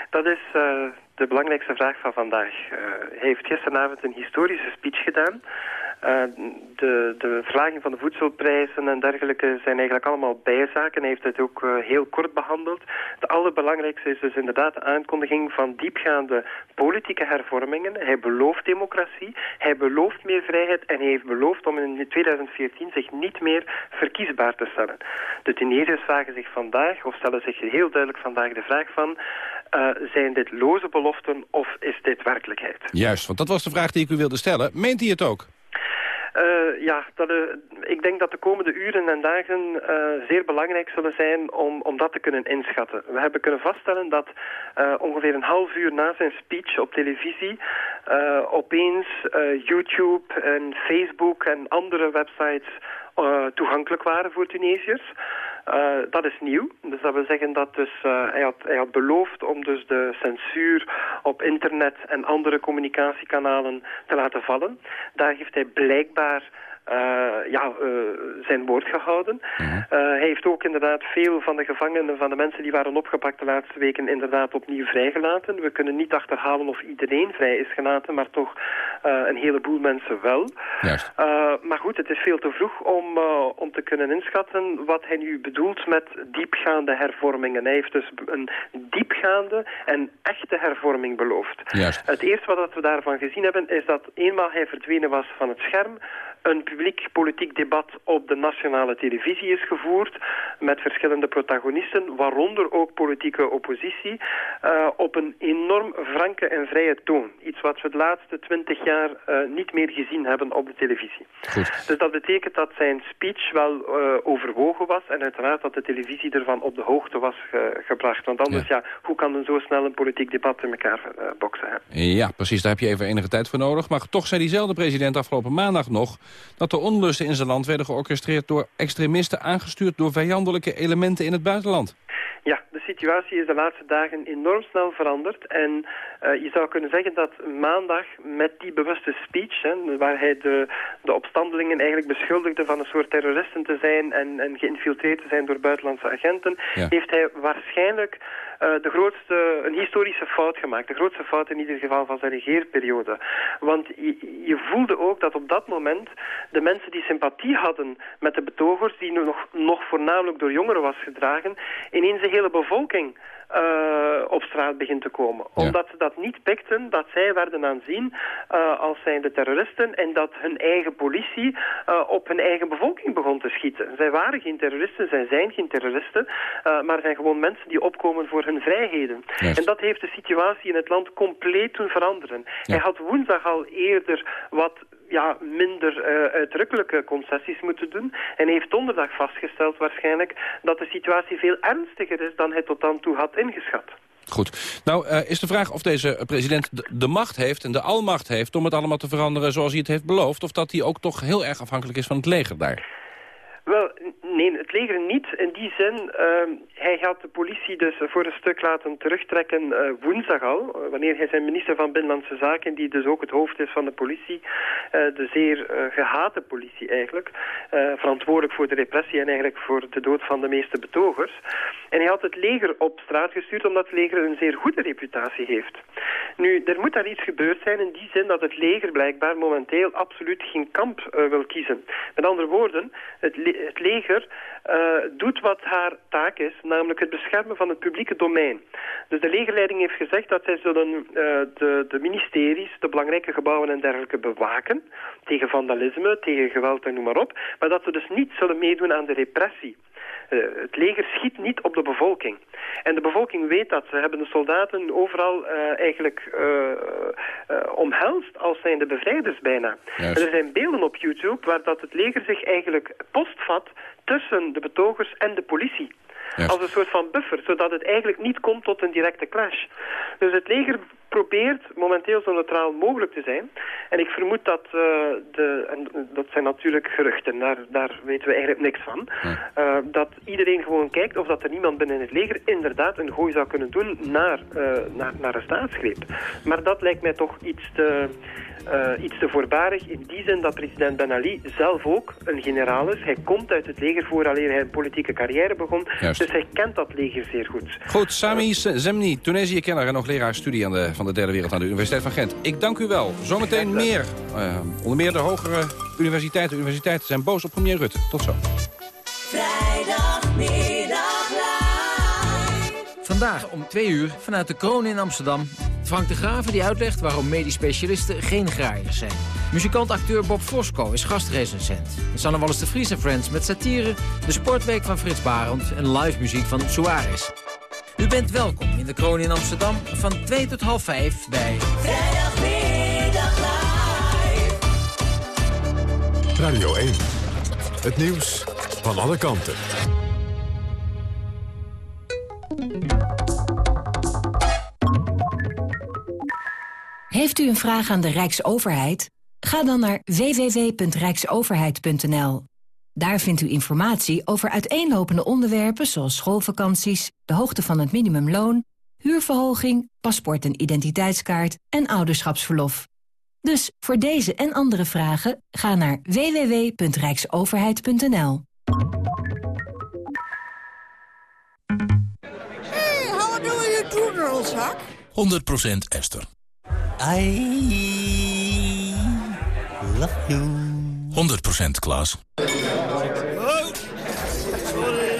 S30: Dat is uh, de belangrijkste vraag van vandaag. Uh, hij heeft gisteravond een historische speech gedaan de, de verlaging van de voedselprijzen en dergelijke zijn eigenlijk allemaal bijzaken. Hij heeft het ook uh, heel kort behandeld. Het allerbelangrijkste is dus inderdaad de aankondiging van diepgaande politieke hervormingen. Hij belooft democratie, hij belooft meer vrijheid en hij heeft beloofd om in 2014 zich niet meer verkiesbaar te stellen. De Tunesiërs vragen zich vandaag, of stellen zich heel duidelijk vandaag de vraag van... Uh, zijn dit loze beloften of is dit werkelijkheid?
S19: Juist, want dat was de vraag die ik u wilde stellen. Meent hij het ook?
S30: Uh, ja, dat, uh, ik denk dat de komende uren en dagen uh, zeer belangrijk zullen zijn om, om dat te kunnen inschatten. We hebben kunnen vaststellen dat ongeveer een half uur na zijn speech op televisie opeens YouTube en Facebook en andere websites toegankelijk waren voor Tunesiërs. Uh, dat is nieuw. Dus dat wil zeggen dat dus, uh, hij, had, hij had beloofd om dus de censuur op internet en andere communicatiekanalen te laten vallen. Daar heeft hij blijkbaar ja, uh, zijn woord gehouden. Uh, hij heeft ook inderdaad veel van de gevangenen, van de mensen die waren opgepakt de laatste weken, inderdaad opnieuw vrijgelaten. We kunnen niet achterhalen of iedereen vrij is gelaten, maar toch een heleboel mensen wel.
S19: Juist.
S30: maar goed, het is veel te vroeg om, om te kunnen inschatten wat hij nu bedoelt met diepgaande hervormingen. Hij heeft dus een diepgaande en echte hervorming beloofd.
S19: Juist.
S30: Het eerste wat we daarvan gezien hebben is dat eenmaal hij verdwenen was van het scherm, een publiek-politiek debat op de nationale televisie is gevoerd met verschillende protagonisten, waaronder ook politieke oppositie, uh, op een enorm franke en vrije toon. Iets wat we de laatste twintig jaar uh, niet meer gezien hebben op de televisie.
S19: Goed.
S30: Dus dat betekent dat zijn speech wel uh, overwogen was en uiteraard dat de televisie ervan op de hoogte was ge gebracht. Want anders, ja. ja. hoe kan men zo snel een politiek debat in elkaar boksen? Hè?
S19: Ja, precies. Daar heb je even enige tijd voor nodig. Maar toch zei diezelfde president afgelopen maandag nog dat de onlusten in zijn land werden georchestreerd door extremisten... aangestuurd door vijandelijke elementen in het buitenland.
S30: Ja, de situatie is de laatste dagen enorm snel veranderd. En uh, je zou kunnen zeggen dat maandag met die bewuste speech... Hè, waar hij de, de opstandelingen eigenlijk beschuldigde van een soort terroristen te zijn... en, en geïnfiltreerd te zijn door buitenlandse agenten...
S19: Ja.
S30: heeft hij waarschijnlijk de grootste, een historische fout gemaakt. De grootste fout in ieder geval van zijn regeerperiode. Want je, je voelde ook dat op dat moment de mensen die sympathie hadden met de betogers... die nog, nog voornamelijk door jongeren was gedragen... ineens de hele bevolking uh, op straat begint te komen.
S19: Ja.
S30: Omdat ze dat niet pikten, dat zij werden aanzien uh, als zijnde terroristen en dat hun eigen politie uh, op hun eigen bevolking begon te schieten. Zij waren geen terroristen, zij zijn geen terroristen, maar zijn gewoon mensen die opkomen voor hun vrijheden.
S19: Juist.
S30: En dat heeft de situatie in het land compleet doen veranderen.
S19: Ja.
S30: Hij had woensdag al eerder wat ja, minder uh, uitdrukkelijke concessies moeten doen. En heeft donderdag vastgesteld waarschijnlijk dat de situatie veel ernstiger is dan hij tot dan toe had ingeschat.
S19: Goed. Nou uh, is de vraag of deze president de, de, macht heeft en de almacht heeft... om het allemaal te veranderen zoals hij het heeft beloofd... of dat hij ook toch heel erg afhankelijk is van het leger daar.
S30: Wel, nee, het leger niet. In die zin, uh, hij gaat de politie dus voor een stuk laten terugtrekken uh, woensdag al. Uh, wanneer hij zijn minister van Binnenlandse Zaken, die dus ook het hoofd is van de politie, de zeer gehate politie eigenlijk, verantwoordelijk voor de repressie en eigenlijk voor de dood van de meeste betogers. En hij had het leger op straat gestuurd omdat het leger een zeer goede reputatie heeft. Nu, er moet daar iets gebeurd zijn in die zin dat het leger blijkbaar momenteel absoluut geen kamp wil kiezen. Met andere woorden, het, het leger uh, doet wat haar taak is, namelijk het beschermen van het publieke domein. Dus de legerleiding heeft gezegd dat zij zullen uh, de, de ministeries, de belangrijke gebouwen en dergelijke bewaken, tegen vandalisme, tegen geweld en noem maar op, maar dat ze dus niet zullen meedoen aan de repressie. Uh, het leger schiet niet op de bevolking. En de bevolking weet dat. Ze hebben de soldaten overal uh, eigenlijk uh, omhelst als zijn de bevrijders bijna.
S19: Juist.
S30: Er zijn beelden op YouTube waar dat het leger zich eigenlijk postvat tussen de betogers en de politie. Als een soort van buffer, zodat het eigenlijk niet komt tot een directe clash. Dus het leger probeert momenteel zo neutraal mogelijk te zijn. En ik vermoed dat, uh, de, en dat zijn natuurlijk geruchten, daar, daar weten we eigenlijk niks van. Uh, dat iedereen gewoon kijkt of dat er niemand binnen het leger inderdaad een gooi zou kunnen doen naar, uh, naar, naar een staatsgreep. Maar dat lijkt mij toch iets te, iets te voorbarig in die zin dat president Ben Ali zelf ook een generaal is. Hij komt uit het leger vooraleer hij een politieke carrière begon.
S19: Juist.
S30: Dus hij kent dat leger zeer goed.
S19: Goed, Sami Zemni, Tunesië-kenner en nog leraar studie aan de van de derde wereld aan de Universiteit van Gent. Ik dank u wel. Zometeen meer. Uh, onder meer de hogere universiteiten. Universiteiten zijn boos op premier Rutte. Tot zo.
S31: Vrijdagmiddag live. Vandaag om twee uur vanuit de kroon in Amsterdam. Frank de Graven die uitlegt waarom medisch specialisten geen graaiers zijn. Muzikant-acteur Bob Fosco is gastrecensent. Sanne Wallis de Vries en Friends met satire. De sportweek van Frits Barend en live muziek van Suarez. U bent welkom in de Kroon in Amsterdam van 2 tot half 5 bij... Vrijdagmiddag live.
S1: Radio 1. Het nieuws van alle kanten.
S32: Heeft u een vraag aan de Rijksoverheid? Ga dan naar www.rijksoverheid.nl. Daar vindt u informatie over uiteenlopende onderwerpen zoals schoolvakanties, de hoogte van het minimumloon, huurverhoging, paspoort en identiteitskaart en ouderschapsverlof. Dus voor deze en andere vragen ga naar www.rijksoverheid.nl.
S33: Hey, how do you do, girls,
S34: 100% Esther.
S33: I
S34: love you. 100% Klaas.
S33: Oh, sorry.